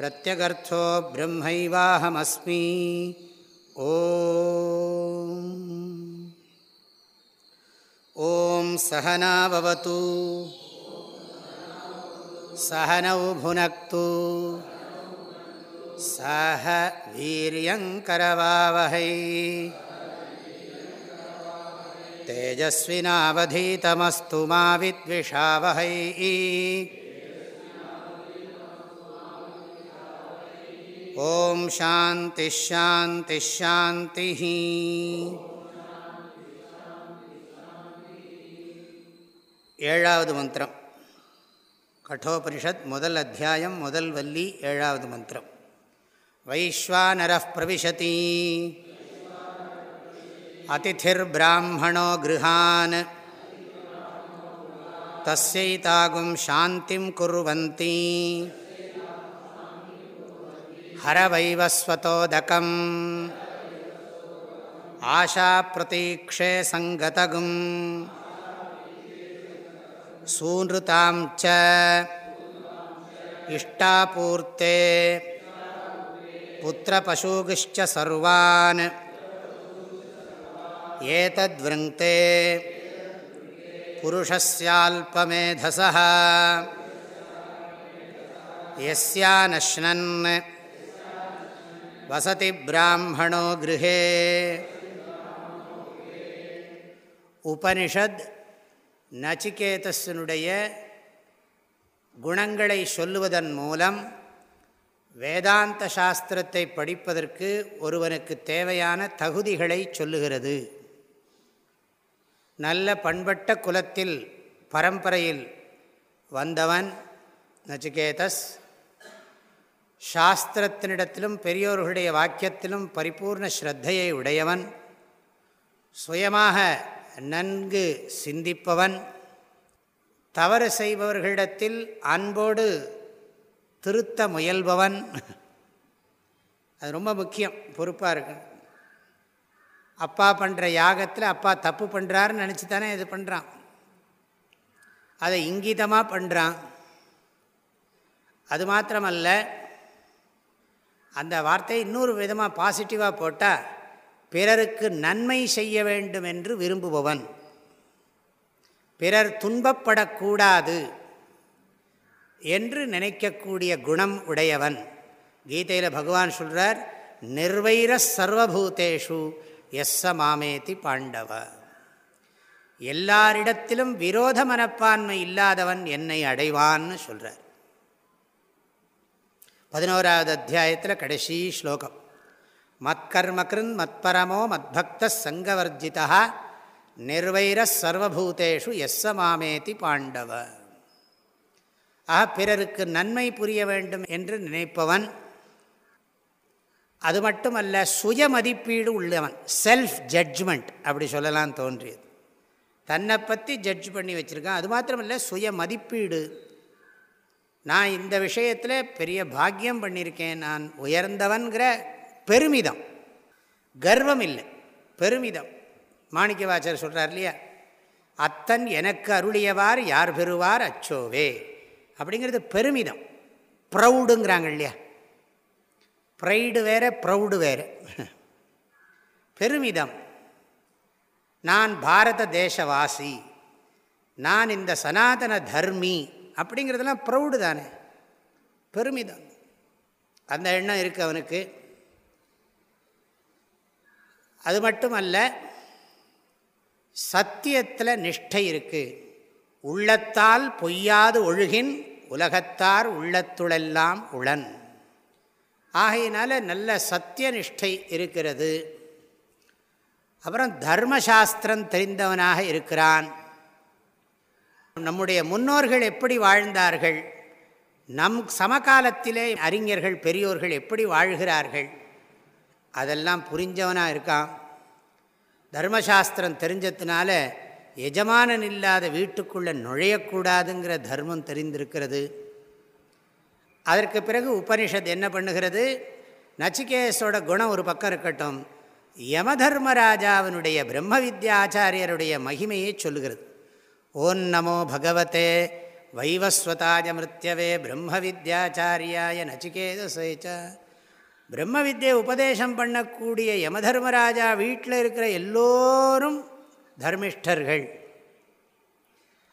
பிரத்யகர்த்தோ பிரம்மைவாஹமஸ்மி ஓம் சகனாவது சகனௌ புனக்து சஹ வீரியங்கரவாவகை தேஜஸ்வினாவதீதமஸ்து மா வித்விஷாவகை ஓம் சாந்தி ஷாந்தி ஷாந்தி ஏழாவது மந்திரம். கட்டோபனிஷத் முதல் அத்தியாயம் முதல் வல்லி ஏழாவது மந்திரம். வைஸ்வானர பிரவிசதி அதிர்பிராமணோ கிருஹான். தஸ்யைதாகும் சாந்திம் குர்வந்தி. ஹரவைவஸ்வதோதகம் ஆஷாப்பிரதீக்ஷே சங்கதகும் சூன்ருதாம் ச இஷ்டாபூர்த்தே புத்திரபசூகிஷ்ச சர்வான் ஏதத்விருங்கே புருஷஸ்யால்பமேதசா யஸ்யானஷ்ணன் வசதி பிராமணோ கிருஹே. உபனிஷத் நச்சிகேதஸனுடைய குணங்களை சொல்லுவதன் மூலம் வேதாந்த சாஸ்திரத்தை படிப்பதற்கு ஒருவனுக்கு தேவையான தகுதிகளை சொல்லுகிறது. நல்ல பண்பட்ட குலத்தில் பரம்பரையில் வந்தவன் நச்சிகேதஸ். சாஸ்திரத்தினிடத்திலும் பெரியோர்களுடைய வாக்கியத்திலும் பரிபூர்ண ஸ்ரத்தையை உடையவன். சுயமாக நன்கு சிந்திப்பவன். தவறு செய்பவர்களிடத்தில் அன்போடு திருத்த முயல்பவன். அது ரொம்ப முக்கியம் பொறுப்பாக இருக்கு. அப்பா பண்ணுற யாகத்தில் அப்பா தப்பு பண்ணுறாருன்னு நினச்சி தானே இது பண்ணுறான் அதை இங்கிதமாக பண்ணுறான் அது மாத்திரமல்ல அந்த வார்த்தையை இன்னொரு விதமாக பாசிட்டிவாக போட்டால் பிறருக்கு நன்மை செய்ய வேண்டும் என்று விரும்புபவன். பிறர் துன்பப்படக்கூடாது என்று நினைக்கக்கூடிய குணம் உடையவன். கீதையில் பகவான் சொல்கிறார் நிர்வைர சர்வபூதேஷு எஸ்ஸ மாமேதி பாண்டவ. எல்லாரிடத்திலும் விரோத மனப்பான்மை இல்லாதவன் என்னை அடைவான்னு சொல்கிறார் பதினோராவது அத்தியாயத்தில் கடைசி ஸ்லோகம். மத்கர்மகிருன் மத்பரமோ மத்பக்த சங்கவர்ஜிதா நிர்வைர சர்வபூதேஷு எஸ்ஸ மாமேதி பாண்டவ. ஆக பிறருக்கு நன்மை புரிய வேண்டும் என்று நினைப்பவன் அது மட்டுமல்ல சுய மதிப்பீடு உள்ளவன் செல்ஃப் ஜட்ஜ்மெண்ட் அப்படி சொல்லலாம் தோன்றியது. தன்னை பற்றி ஜட்ஜ் பண்ணி வச்சுருக்கான். அது மாத்திரமல்ல சுய மதிப்பீடு நான் இந்த விஷயத்தில் பெரிய பாக்கியம் பண்ணியிருக்கேன். நான் உயர்ந்தவன்கிற பெருமிதம். கர்வம் இல்லை. பெருமிதம். மாணிக்க வாச்சர் சொல்கிறார் இல்லையா? அத்தன் எனக்கு அருளியவார் யார் பெறுவார்? அச்சோவே. அப்படிங்கிறது பெருமிதம். ப்ரௌடுங்கிறாங்க இல்லையா? ப்ரைடு வேறு ப்ரௌடு வேறு. பெருமிதம். நான் பாரத தேசவாசி. நான் இந்த சனாதன தர்மி. அப்படிங்கிறதெல்லாம் ப்ரௌடு தானே? பெருமிதம் அந்த எண்ணம் இருக்குது அவனுக்கு. அது மட்டுமல்ல சத்தியத்தில் நிஷ்டை இருக்குது உள்ளத்தால் பொய்யாது ஒழுகின் உலகத்தார் உள்ளத்துளெல்லாம் உளன். ஆகையினால நல்ல சத்திய நிஷ்டை இருக்கிறது. அப்புறம் தர்மசாஸ்திரம் தெரிந்தவனாக இருக்கிறான். நம்முடைய முன்னோர்கள் எப்படி வாழ்ந்தார்கள்? நம் சமகாலத்திலே அறிஞர்கள் பெரியோர்கள் எப்படி வாழ்கிறார்கள்? அதெல்லாம் புரிஞ்சவனாக இருக்கான். தர்மசாஸ்திரம் தெரிஞ்சதுனால எஜமானன் இல்லாத வீட்டுக்குள்ளே நுழையக்கூடாதுங்கிற தர்மம் தெரிந்திருக்கிறது. அதற்கு பிறகு உபனிஷத் என்ன பண்ணுகிறது? நச்சிகேஸோட குணம் ஒரு பக்கம் இருக்கட்டும். யமதர்மராஜாவினுடைய பிரம்ம வித்யாச்சாரியருடைய மகிமையை சொல்லுகிறது. ஓம் நமோ பகவத்தே வைவஸ்வதாஜ மிருத்யவே பிரம்ம வித்யாச்சாரியாய நச்சிகேதசேச்ச. பிரம்ம வித்தியை உபதேசம் பண்ணக்கூடிய யமதர்மராஜா வீட்டில் இருக்கிற எல்லோரும் தர்மிஷ்டர்கள்.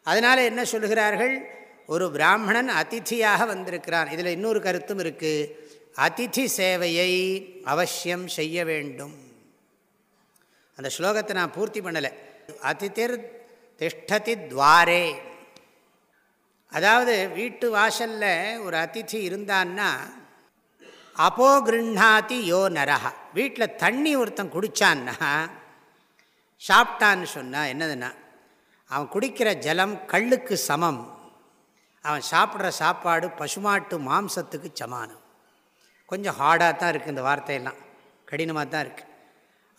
அதனால் என்ன சொல்கிறார்கள் ஒரு பிராமணன் அதிதியாக வந்திருக்கிறான். இதில் இன்னொரு கருத்தும் இருக்குது அதிதி சேவையை அவசியம் செய்ய வேண்டும். அந்த ஸ்லோகத்தை நான் பூர்த்தி பண்ணலை. அதிதிர் திஷ்டதி துவாரே. அதாவது வீட்டு வாசலில் ஒரு அதிதி இருந்தான்னா அப்போ கிருண்ணாதி யோ நரஹா. வீட்டில் தண்ணி ஒருத்தன் குடித்தான்னா சாப்பிட்டான்னு சொன்னால் என்னதுன்னா அவன் குடிக்கிற ஜலம் கல்லுக்கு சமம். அவன் சாப்பிட்ற சாப்பாடு பசுமாட்டு மாம்சத்துக்கு சமானம். கொஞ்சம் ஹார்டாக தான் இருக்குது இந்த வார்த்தையெல்லாம். கடினமாக தான் இருக்குது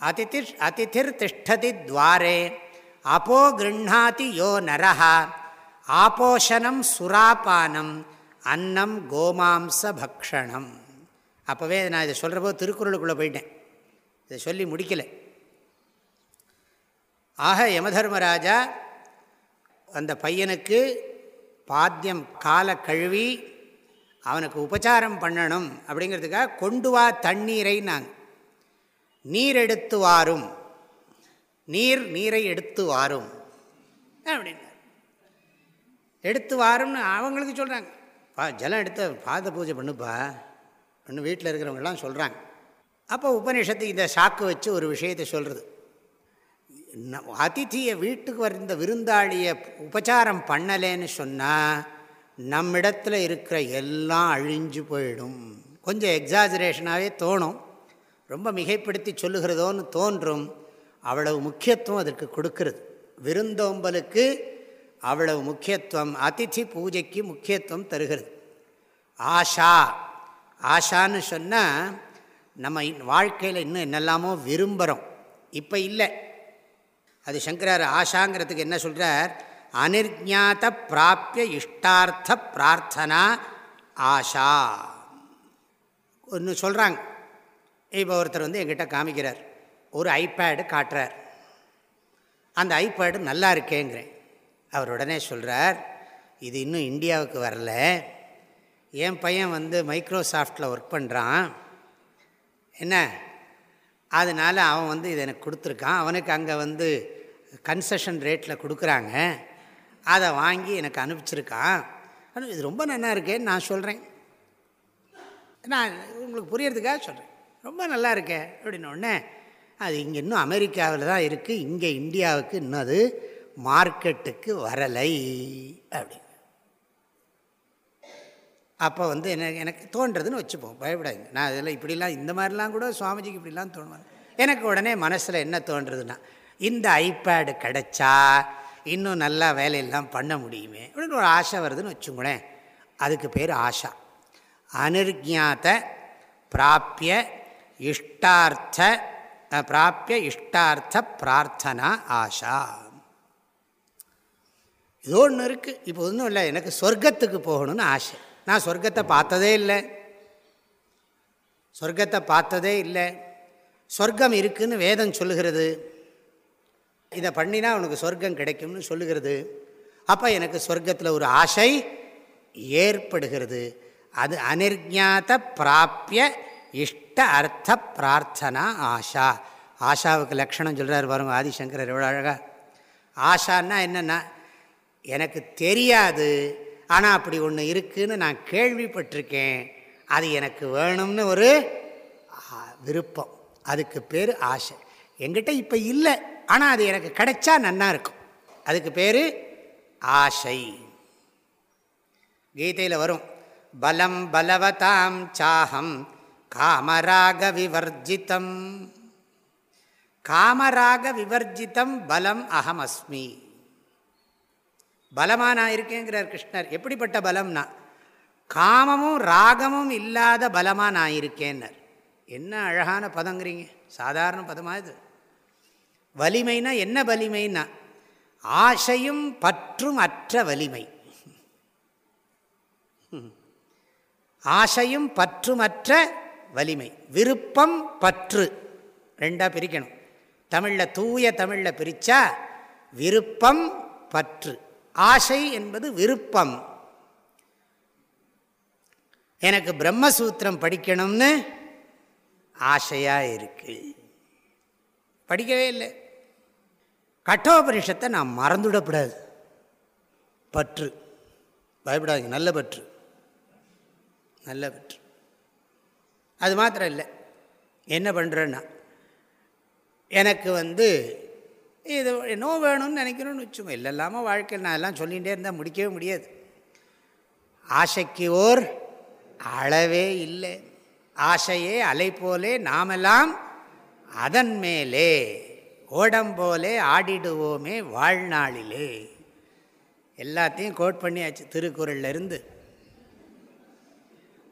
அதிதிர் அதிதிர் திஷ்டதி துவாரே. அப்போ கிருண்ணாதி யோ நரஹா. ஆபோஷனம் சுராபானம் அன்னம் கோமாம்ச பக்ஷணம். அப்போவே நான் இதை சொல்கிறப்போ திருக்குறளுக்குள்ளே போயிட்டேன். இதை சொல்லி முடிக்கலை. ஆக யமதர்மராஜா அந்த பையனுக்கு பாத்தியம் காலை கழுவி அவனுக்கு உபச்சாரம் பண்ணணும் அப்படிங்கிறதுக்காக கொண்டு வா தண்ணீரை நாங்கள் நீர் எடுத்து வாரும். நீர் நீரை எடுத்து வாரும். அப்படின்னார். எடுத்து வாரும்னு அவங்களுக்கு சொல்கிறாங்க பா ஜலம் எடுத்து பாத பூஜை பண்ணுப்பா. ஒன்று வீட்டில் இருக்கிறவங்கெல்லாம் சொல்கிறாங்க அப்போ உபநிஷத்து இந்த சாக்கு வச்சு ஒரு விஷயத்தை சொல்கிறது அதிதியை வீட்டுக்கு வந்த விருந்தாளியை உபச்சாரம் பண்ணலேன்னு சொன்னால் நம்மிடத்தில் இருக்கிற எல்லாம் அழிஞ்சு போயிடும். கொஞ்சம் எக்ஸாஜரேஷனாகவே தோணும். ரொம்ப மிகைப்படுத்தி சொல்லுகிறதோன்னு தோன்றும். அவ்வளவு முக்கியத்துவம் அதற்கு கொடுக்கறது. விருந்தோம்பலுக்கு அவ்வளவு முக்கியத்துவம் அதிதி பூஜைக்கு முக்கியத்துவம் தருகிறது. ஆஷா ஆஷான்னு சொன்னால் நம்ம வாழ்க்கையில் இன்னும் என்னெல்லாமோ விரும்புகிறோம் இப்போ இல்லை. அது சங்கரார் ஆஷாங்கிறதுக்கு என்ன சொல்கிறார் அனிர்ஞாத பிராப்பிய இஷ்டார்த்த பிரார்த்தனா ஆஷா. ஒன்று சொல்கிறாங்க இப்போ ஒருத்தர் வந்து எங்கிட்ட காமிக்கிறார். ஒரு ஐபேடு காட்டுறார். அந்த ஐபேடு நல்லா இருக்கேங்கிறேன். அவர் உடனே சொல்கிறார் இது இன்னும் இந்தியாவுக்கு வரல. என் பையன் வந்து மைக்ரோசாஃப்டில் ஒர்க் பண்ணுறான் என்ன? அதனால் அவன் வந்து இதை எனக்கு கொடுத்துருக்கான். அவனுக்கு அங்கே வந்து கன்செஷன் ரேட்டில் கொடுக்குறாங்க. அதை வாங்கி எனக்கு அனுப்பிச்சிருக்கான். ஆனால் இது ரொம்ப நல்லா இருக்கேன்னு நான் சொல்கிறேன் நான் உங்களுக்கு புரியறதுக்காக சொல்கிறேன் ரொம்ப நல்லா இருக்கேன் அப்படின்னு ஒன்று அது இங்கே இன்னும் அமெரிக்காவில் தான் இருக்குது இங்கே இந்தியாவுக்கு இன்னும் அது மார்க்கெட்டுக்கு வரலை அப்படி அப்போ வந்து என்ன எனக்கு தோன்றதுன்னு வச்சுப்போம். பயப்படாதுங்க. நான் இதெல்லாம் இப்படிலாம் இந்த மாதிரிலாம் கூட சுவாமிஜிக்கு இப்படிலாம் தோணுவாங்க. எனக்கு உடனே மனசில் என்ன தோன்றுறதுன்னா இந்த ஐபேடு கிடச்சா இன்னும் நல்லா வேலையெல்லாம் பண்ண முடியுமே அப்படின்னு ஒரு ஆசை வருதுன்னு வச்சுங்களேன். அதுக்கு பேர் ஆஷா அனிர்ஜாத்த பிராப்பிய இஷ்டார்த்த பிராப்பிய இஷ்டார்த்த பிரார்த்தனா ஆஷா. ஏதோ ஒன்று இருக்குது இப்போ ஒன்றும் இல்லை. எனக்கு சொர்க்கத்துக்கு போகணும்னு ஆசை. நான் சொர்க்கத்தை பார்த்ததே இல்லை. சொர்க்கத்தை பார்த்ததே இல்லை. சொர்க்கம் இருக்குதுன்னு வேதம் சொல்லுகிறது. இதை பண்ணினா உனக்கு சொர்க்கம் கிடைக்கும்னு சொல்லுகிறது. அப்போ எனக்கு சொர்க்கத்தில் ஒரு ஆசை ஏற்படுகிறது. அது அனிர்ஞாத பிராப்பிய இஷ்ட அர்த்த பிரார்த்தனா ஆஷா. ஆஷாவுக்கு லக்ஷணம் சொல்கிறார் பாருங்க ஆதிசங்கரர் எவ்வளோ அழகாக ஆஷான்னா என்னென்னா எனக்கு தெரியாது ஆனால் அப்படி ஒன்று இருக்குதுன்னு நான் கேள்விப்பட்டிருக்கேன். அது எனக்கு வேணும்னு ஒரு விருப்பம். அதுக்கு பேர் ஆசை எங்கிட்ட இப்போ இல்லை ஆனால் அது எனக்கு கிடைச்சா நன்னா இருக்கும். அதுக்கு பேர் ஆசை கீதையில் வரும் பலம் பலவதாம் சாகம் காமராக விவர்ஜிதம் காமராக விவர்ஜிதம் பலம் அகமஸ்மி. பலமாக நான் இருக்கேங்கிறார் கிருஷ்ணர். எப்படிப்பட்ட பலம்னா காமமும் ராகமும் இல்லாத பலமாக நான் இருக்கேன்னர். என்ன அழகான பதங்கிறீங்க. சாதாரண பதமாக இது. வலிமைனா என்ன வலிமைன்னா ஆசையும் பற்றும் அற்ற வலிமை. ஆசையும் பற்றுமற்ற வலிமை. விருப்பம் பற்று. ரெண்டாக பிரிக்கணும். தமிழில் தூய தமிழில் பிரித்தா விருப்பம் பற்று. ஆசை என்பது விருப்பம். எனக்கு பிரம்மசூத்திரம் படிக்கணும்னு ஆசையாக இருக்கு. படிக்கவே இல்லை. கட்டோபனிஷத்தை நான் மறந்துவிடக்கூடாது பற்று. பயப்படாதீங்க. நல்ல பற்று. நல்ல பற்று. அது மாத்திரம் இல்லை. என்ன பண்ணுறேன்னா எனக்கு வந்து இது நோ வேணும்னு நினைக்கணும்னு வச்சுக்கோ இல்லை இல்லாமல் வாழ்க்கையில் நான் எல்லாம் சொல்லிகிட்டே இருந்தால் முடிக்கவே முடியாது. ஆசைக்கு ஓர் அளவே இல்லை. ஆசையே அலை போலே நாமெல்லாம் அதன் மேலே. ஓடம்போலே ஆடிடுவோமே வாழ்நாளிலே. எல்லாத்தையும் கோட் பண்ணியாச்சு திருக்குறள்லேருந்து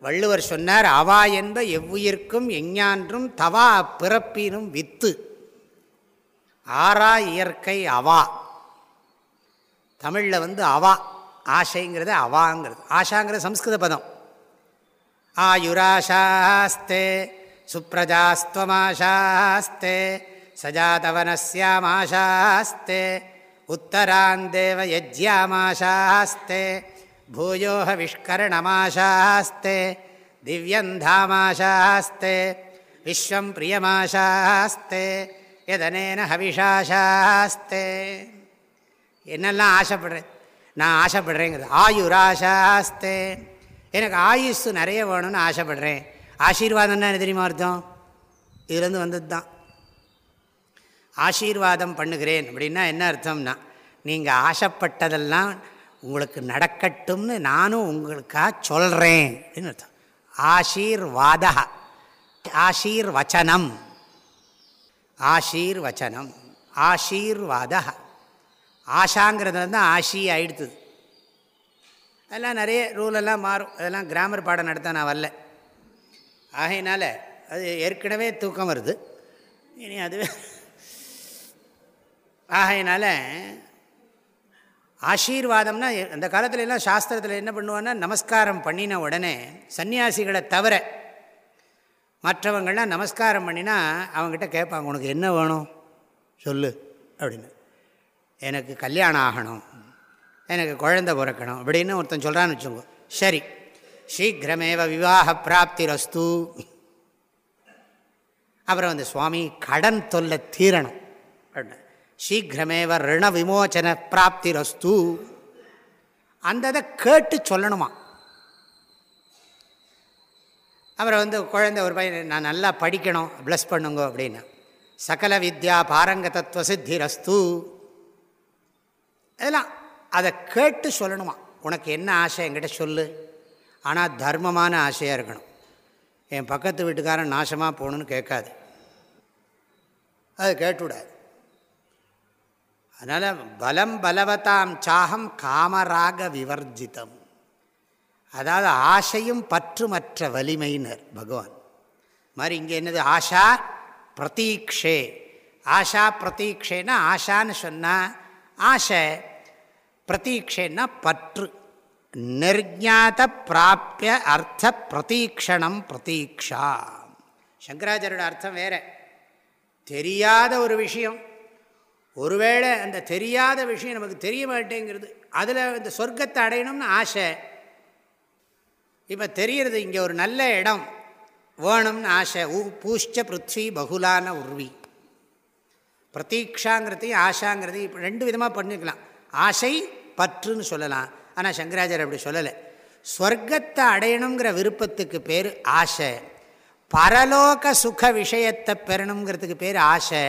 வள்ளுவர் சொன்னார் அவா என்ப எவ்வுயிர்க்கும் எஞ்ஞான்றும் தவா பிறப்பினும் வித்து. ஆறா இயற்கை அவா. தமிழில் வந்து அவா ஆசைங்கிறது அவாங்கிறது. ஆஷாங்கிறது சம்ஸ்கிருத பதம். ஆயுராஷாஸ்தே சுப்ரஜாஸ்துவமாஷாஸ்தே சஜாதவனஸ்யாமாஷாஸ்தே உத்தராந்தேவ யஜ்யாமாஷாஸ்தே பூயோஹ விஷ்கரணமாஷாஸ்தே திவ்யந்தாமாஷாஸ்தே விஸ்வம் பிரியமாஷாஸ்தே எதனேன ஹவிஷாஷாஸ்தே என்னெல்லாம் ஆசைப்படுறேன் நான் ஆசைப்படுறேங்கிறது. ஆயுராஷாஸ்தே எனக்கு ஆயுஷு நிறைய வேணும்னு ஆசைப்படுறேன். ஆசீர்வாதம்னா என்ன தெரியுமா அர்த்தம்? இதுலேருந்து வந்தது தான். ஆசீர்வாதம் பண்ணுகிறேன் அப்படின்னா என்ன அர்த்தம்னா நீங்கள் ஆசைப்பட்டதெல்லாம் உங்களுக்கு நடக்கட்டும்னு நானும் உங்களுக்காக சொல்கிறேன் அப்படின்னு அர்த்தம். ஆசீர்வாத. ஆஷீர்வச்சனம் ஆஷீர்வச்சனம் ஆசீர்வாத. ஆஷாங்கிறது வந்து ஆஷி ஆயிடுத்துது அதெல்லாம் நிறைய ரூலெல்லாம் மாறும். அதெல்லாம் கிராமர் பாடம் நடத்த நான் வரல. ஆகையினால் அது ஏற்கனவே தூக்கம் வருது. இனி அதுவே ஆகையினால ஆசீர்வாதம்னா அந்த காலத்தில் எல்லாம் சாஸ்திரத்தில் என்ன பண்ணுவான்னா நமஸ்காரம் பண்ணின உடனே சன்னியாசிகளை தவிர மற்றவங்கள்லாம் நமஸ்காரம் பண்ணினா அவங்ககிட்ட கேட்பாங்க உனக்கு என்ன வேணும்? சொல்லு அப்படின்னு. எனக்கு கல்யாணம் ஆகணும். எனக்கு குழந்த பிறக்கணும். அப்படின்னு ஒருத்தன் சொல்கிறான்னு வச்சுக்கோங்க சரி. சீக்கிரமேவ விவாக பிராப்தி ரஸ்து அப்புறம் வந்து சுவாமி கடன் தொல்லை தீரணும். அப்படின்னு. சீக்கிரமேவ ரிண விமோச்சன பிராப்தி ரஸ்து அந்த இதை கேட்டு சொல்லணுமா? அப்புறம் வந்து குழந்தை ஒரு பையன் நான் நல்லா படிக்கணும் ப்ளஸ் பண்ணுங்க அப்படின்னா. சகல வித்யா பாரங்க தத்துவ சித்தி ரஸ்து அதெல்லாம் அதை கேட்டு சொல்லணுமா? உனக்கு என்ன ஆசை? என்கிட்ட சொல்லு. ஆனால் தர்மமான ஆசையாக இருக்கணும். என் பக்கத்து வீட்டுக்காரன் நாசமாக போகணுன்னு கேட்காது. அது கேட்டுவிடாது. அதனால் பலம் பலவத்தாம் சாகம் காமராக விவர்ஜிதம். அதாவது ஆசையும் பற்றுமற்ற வலிமையினர் பகவான். மாதிரி இங்கே என்னது? ஆஷா பிரதீக்ஷே. ஆஷா பிரதீக்ஷேன்னா ஆஷான்னு சொன்னால் ஆசை பிரதீக்ஷேன்னா பற்று. நிர்ஞாத பிராப்பிய அர்த்த பிரதீக்ஷணம் பிரதீக்ஷா சங்கராச்சாரியோட அர்த்தம் வேற. தெரியாத ஒரு விஷயம். ஒருவேளை அந்த தெரியாத விஷயம் நமக்கு தெரிய மாட்டேங்கிறது அதில் இந்த சொர்க்கத்தை அடையணும்னு ஆசை. இப்போ தெரிகிறது இங்கே ஒரு நல்ல இடம் வேணும்னு ஆசை. ஊ பூஷ்ட பிருத்வி பகுலான உருவி. பிரதீக்ஷாங்கிறதையும் ஆஷாங்கிறதையும் இப்போ ரெண்டு விதமாக பண்ணிக்கலாம் ஆசை பற்றுன்னு சொல்லலாம். ஆனால் சங்கராச்சாரியர் அப்படி சொல்லலை. ஸ்வர்க்கத்தை அடையணுங்கிற விருப்பத்துக்கு பேர் ஆசை. பரலோக சுக விஷயத்தை பெறணுங்கிறதுக்கு பேர் ஆசை.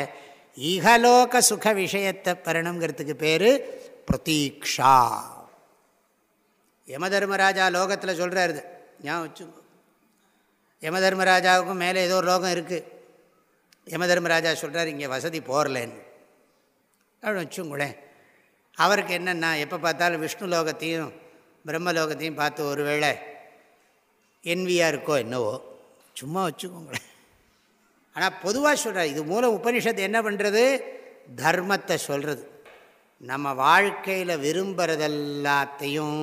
இகலோக சுக விஷயத்தை பெறணுங்கிறதுக்கு பேர் பிரதீக்ஷா. யமதர்மராஜா லோகத்தில் சொல்கிறாரு ஞாபகம் வச்சுக்கோ. யமதர்மராஜாவுக்கும் மேலே ஏதோ ஒரு லோகம் இருக்குது யமதர்மராஜா சொல்கிறார் இங்கே வசதி போரலன்னு அப்படின்னு வச்சுங்களேன் அவருக்கு என்னென்னா எப்போ பார்த்தாலும் விஷ்ணு லோகத்தையும் பிரம்மலோகத்தையும் பார்த்து ஒரு வேளை என்வியாக இருக்கோ என்னவோ சும்மா வச்சுக்கோங்களேன். ஆனால் பொதுவாக சொல்கிறார் இது மூலம் உபனிஷத்து என்ன பண்ணுறது தர்மத்தை சொல்கிறது நம்ம வாழ்க்கையில் விரும்புகிறதெல்லாத்தையும்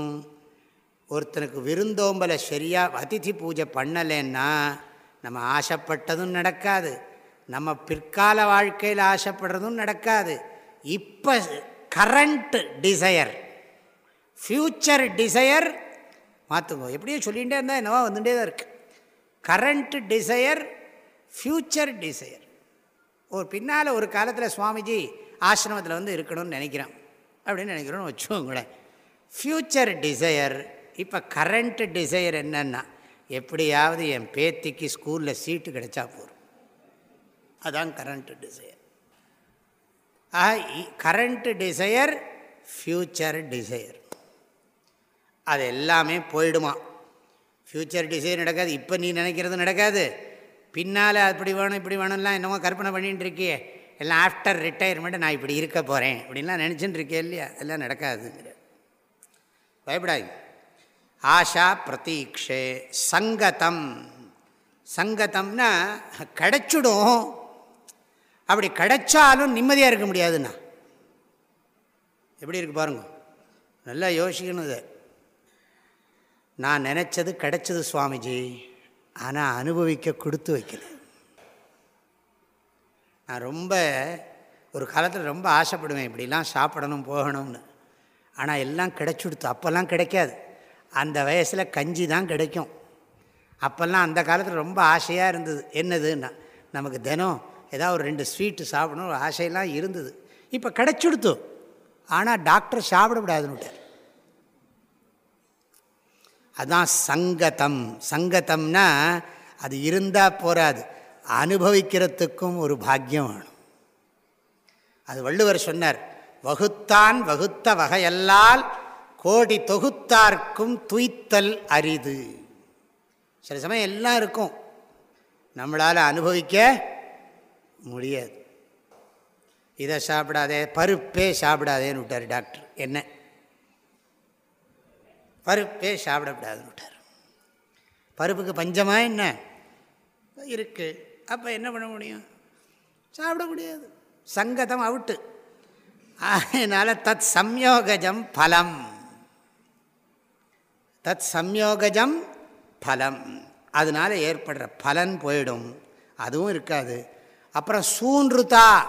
ஒருத்தனுக்கு விருந்தோம்பலை சரியாக அதிதி பூஜை பண்ணலைன்னா நம்ம ஆசைப்பட்டதும் நடக்காது. நம்ம பிற்கால வாழ்க்கையில் ஆசைப்படுறதும் நடக்காது. இப்போ கரண்ட் டிசையர் ஃப்யூச்சர் டிசையர் மாற்றுங்க எப்படியும் சொல்லிகிட்டே இருந்தால் என்னவோ வந்துகிட்டே தான் இருக்குது கரண்ட் டிசையர் ஃப்யூச்சர் டிசையர் ஒரு பின்னால் ஒரு காலத்தில் சுவாமிஜி ஆசிரமத்தில் வந்து இருக்கணும்னு நினைக்கிறேன். அப்படின்னு நினைக்கிறோன்னு வச்சுக்கோங்களேன். ஃப்யூச்சர் டிசையர் இப்போ கரண்ட் டிசையர் என்னென்னா எப்படியாவது என் பேத்திக்கு ஸ்கூலில் சீட்டு கிடைச்சா போகும் அதான் கரண்ட் டிசையர் ஆக கரண்ட் டிசையர் ஃப்யூச்சர் டிசையர் அது எல்லாமே போயிடுமா? ஃப்யூச்சர் டிசைர் நடக்காது. இப்போ நீ நினைக்கிறது நடக்காது. பின்னால் அப்படி வேணும் இப்படி வேணும்லாம் என்னமோ கற்பனை பண்ணிகிட்டு இருக்கியே எல்லாம் ஆஃப்டர் ரிட்டையர்மெண்ட்டு நான் இப்படி இருக்க போகிறேன் அப்படின்லாம் நினச்சின்னு இருக்கே இல்லையா? எல்லாம் நடக்காதுங்கிற. பயப்படாது ஆஷா பிரதீக்ஷே சங்கதம். சங்கதம்னா கிடைச்சிடும். அப்படி கிடைச்சாலும் நிம்மதியாக இருக்க முடியாதுண்ணா. எப்படி இருக்கு பாருங்க. நல்லா யோசிக்கணும் இது. நான் நினச்சது கிடைச்சது சுவாமிஜி. ஆனால் அனுபவிக்க கொடுத்து வைக்கல. நான் ரொம்ப ஒரு காலத்தில் ரொம்ப ஆசைப்படுவேன் இப்படிலாம் சாப்பிடணும் போகணும்னு. ஆனால் எல்லாம் கிடைச்சுடுத்து அப்போல்லாம் கிடைக்காது. அந்த வயசில் கஞ்சி தான் கிடைக்கும். அப்போல்லாம் அந்த காலத்தில் ரொம்ப ஆசையாக இருந்தது. என்னதுன்னா நமக்கு தினம் ஏதாவது ஒரு ரெண்டு ஸ்வீட்டு சாப்பிடணும் ஒரு ஆசையெல்லாம் இருந்தது. இப்போ கிடைச்சுடுத்து. ஆனால் டாக்டர் சாப்பிடக்கூடாதுன்னு அதுதான் சங்கதம். சங்கதம்னா அது இருந்தால் போராது அனுபவிக்கிறதுக்கும் ஒரு பாக்கியம் வேணும். அது வள்ளுவர் சொன்னார் வகுத்தான் வகுத்த வகையல்லால் கோடி தொகுத்தார்க்கும் துய்த்தல் அரிது. சில சமயம் எல்லாம் இருக்கும். நம்மளால் அனுபவிக்க முடியாது. இதை சாப்பிடாதே பருப்பே சாப்பிடாதேன்னு விட்டார் டாக்டர். என்ன? பருப்பே சாப்பிடக்கூடாதுன்னு விட்டார் பருப்புக்கு பஞ்சமாக என்ன? இருக்குது அப்போ என்ன பண்ண முடியும்? சாப்பிட முடியாது. சங்கதம் அவுட்டு. அதனால் தத் சம்யோகஜம் பலம். தத் சம்யோகஜம் பலம். அதனால் ஏற்படுற பலன் போயிடும். அதுவும் இருக்காது. அப்புறம் சூன்ருதா.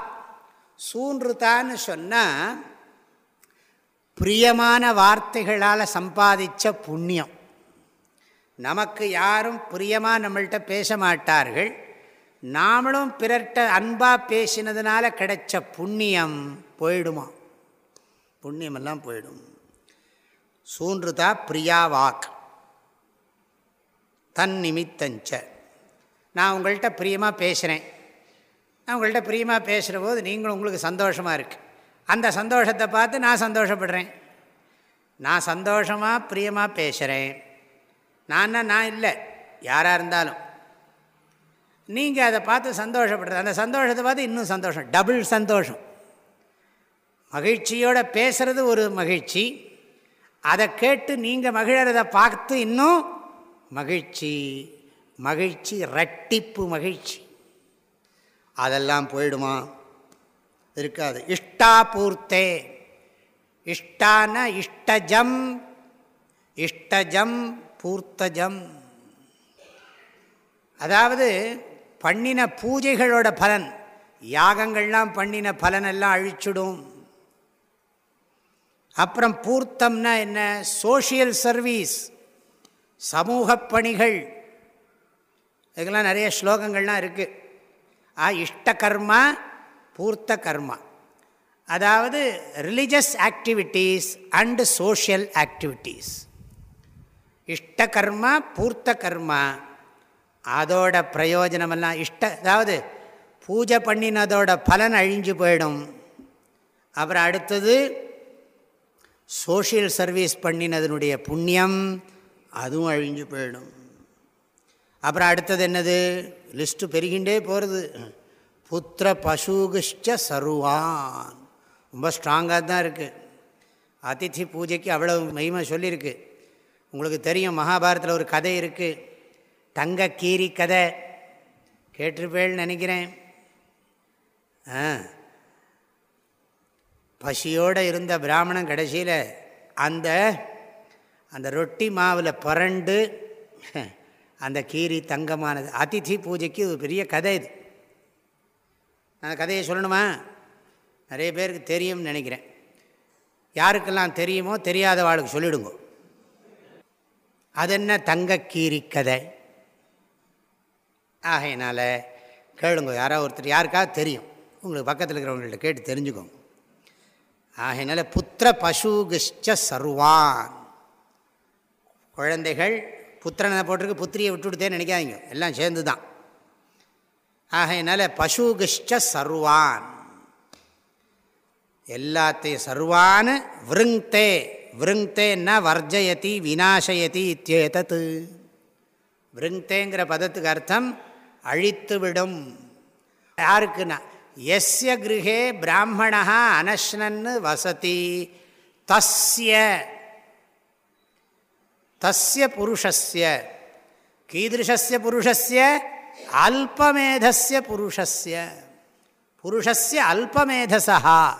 சூன்ருதான்னு சொன்னால் பிரியமான வார்த்தைகளால் சம்பாதித்த புண்ணியம். நமக்கு யாரும் பிரியமாக நம்மள்கிட்ட பேச மாட்டார்கள். நாமளும் பிறர்கிட்ட அன்பாக பேசினதுனால கிடைச்ச புண்ணியம் போயிடுமா? புண்ணியமெல்லாம் போயிடும். சூன்றுதா பிரியா வாக். தன் நிமித்தஞ்ச. நான் உங்கள்கிட்ட பிரியமாக பேசுகிறேன் நான் உங்கள்கிட்ட பிரியமாக பேசுகிற போது நீங்களும் உங்களுக்கு சந்தோஷமாக இருக்குது அந்த சந்தோஷத்தை பார்த்து நான் சந்தோஷப்படுறேன். நான் சந்தோஷமாக பிரியமாக பேசுகிறேன் நான் நான் இல்லை. யாராக இருந்தாலும். நீங்கள் அதை பார்த்து சந்தோஷப்படுறது அந்த சந்தோஷத்தை பார்த்து இன்னும் சந்தோஷம் டபுள் சந்தோஷம். மகிழ்ச்சியோடு பேசுகிறது ஒரு மகிழ்ச்சி. அதை கேட்டு நீங்கள் மகிழறதை பார்த்து இன்னும் மகிழ்ச்சி. மகிழ்ச்சி ரட்டிப்பு மகிழ்ச்சி. அதெல்லாம் போயிடுமா? இருக்காது. இஷ்டா பூர்த்தே. இஷ்டான இஷ்டஜம். இஷ்டஜம் பூர்த்தஜம். அதாவது பண்ணின பூஜைகளோட பலன். யாகங்கள்லாம் பண்ணின பலனெல்லாம் அழிச்சுடும். அப்புறம் பூர்த்தம்னா என்ன? Social service. சமூக பணிகள். இதுக்கெல்லாம் நிறைய ஸ்லோகங்கள்லாம் இருக்குது ஆ இஷ்ட கர்மா பூர்த்த கர்மா. அதாவது religious activities and social activities இஷ்ட கர்மா பூர்த்த கர்மா அதோட பிரயோஜனமெல்லாம் இஷ்ட அதாவது பூஜை பண்ணினதோட பலன் அழிஞ்சு போயிடும். அப்புறம் அடுத்தது சோஷியல் சர்வீஸ் பண்ணினதனுடைய புண்ணியம் அதுவும் அழிஞ்சு போயிடும். அப்புறம் அடுத்தது என்னது? லிஸ்ட்டு பெருகின்றே போகிறது புத்திர பசுகிஷ்ட சருவான். ரொம்ப ஸ்ட்ராங்காக தான் இருக்குது அதிதி பூஜைக்கு அவ்வளோ மகிமை சொல்லியிருக்கு உங்களுக்கு தெரியும் மகாபாரத்தில் ஒரு கதை இருக்குது தங்க கீரி கதை. கேட்டிருப்பேன்னு நினைக்கிறேன். ஆ. பசியோடு இருந்த பிராமணன் கடைசியில் அந்த அந்த ரொட்டி மாவில் புரண்டு அந்த கீரி தங்கமானது. அதிதி பூஜைக்கு ஒரு பெரிய கதை இது. அந்த கதையை சொல்லணுமா? நிறைய பேருக்கு தெரியும்னு நினைக்கிறேன். யாருக்கெல்லாம் தெரியுமோ தெரியாத வாழ்க்கை சொல்லிடுங்க. அது என்ன தங்கக்கீரி கதை? ஆகையினால் கேளுங்க யாரோ ஒருத்தர் யாருக்காவது தெரியும். உங்களுக்கு பக்கத்தில் இருக்கிறவங்கள்ட்ட கேட்டு தெரிஞ்சுக்கோங்க. ஆகையினால புத்திர பசுகிஷ்ட சர்வான். குழந்தைகள் புத்திரனை போட்டிருக்கு புத்திரியை விட்டுவிடுத்தேன்னு நினைக்காதீங்க. எல்லாம் சேர்ந்து தான் ஆகையினால பசுகிஷ்ட சர்வான். எல்லாத்தையும் சர்வான் விருங்கே விருங்கேன்னா வர்ஜயதி விநாசயதி இத்தியேதத்து. விருங்கேங்கிற பதத்துக்கு அர்த்தம் அழித்துவிடும். யாருக்குன்னா எஸ்ய கிரகே பிராமணா அனஷ்னன்னு வசதி. தஸ்ய தஸ்ய புருஷஸ்ய கீதிருஷஸ்ய புருஷஸ்ய அல்பமேதஸ்ய புருஷஸ்ய. புருஷஸ்ய அல்பமேதசா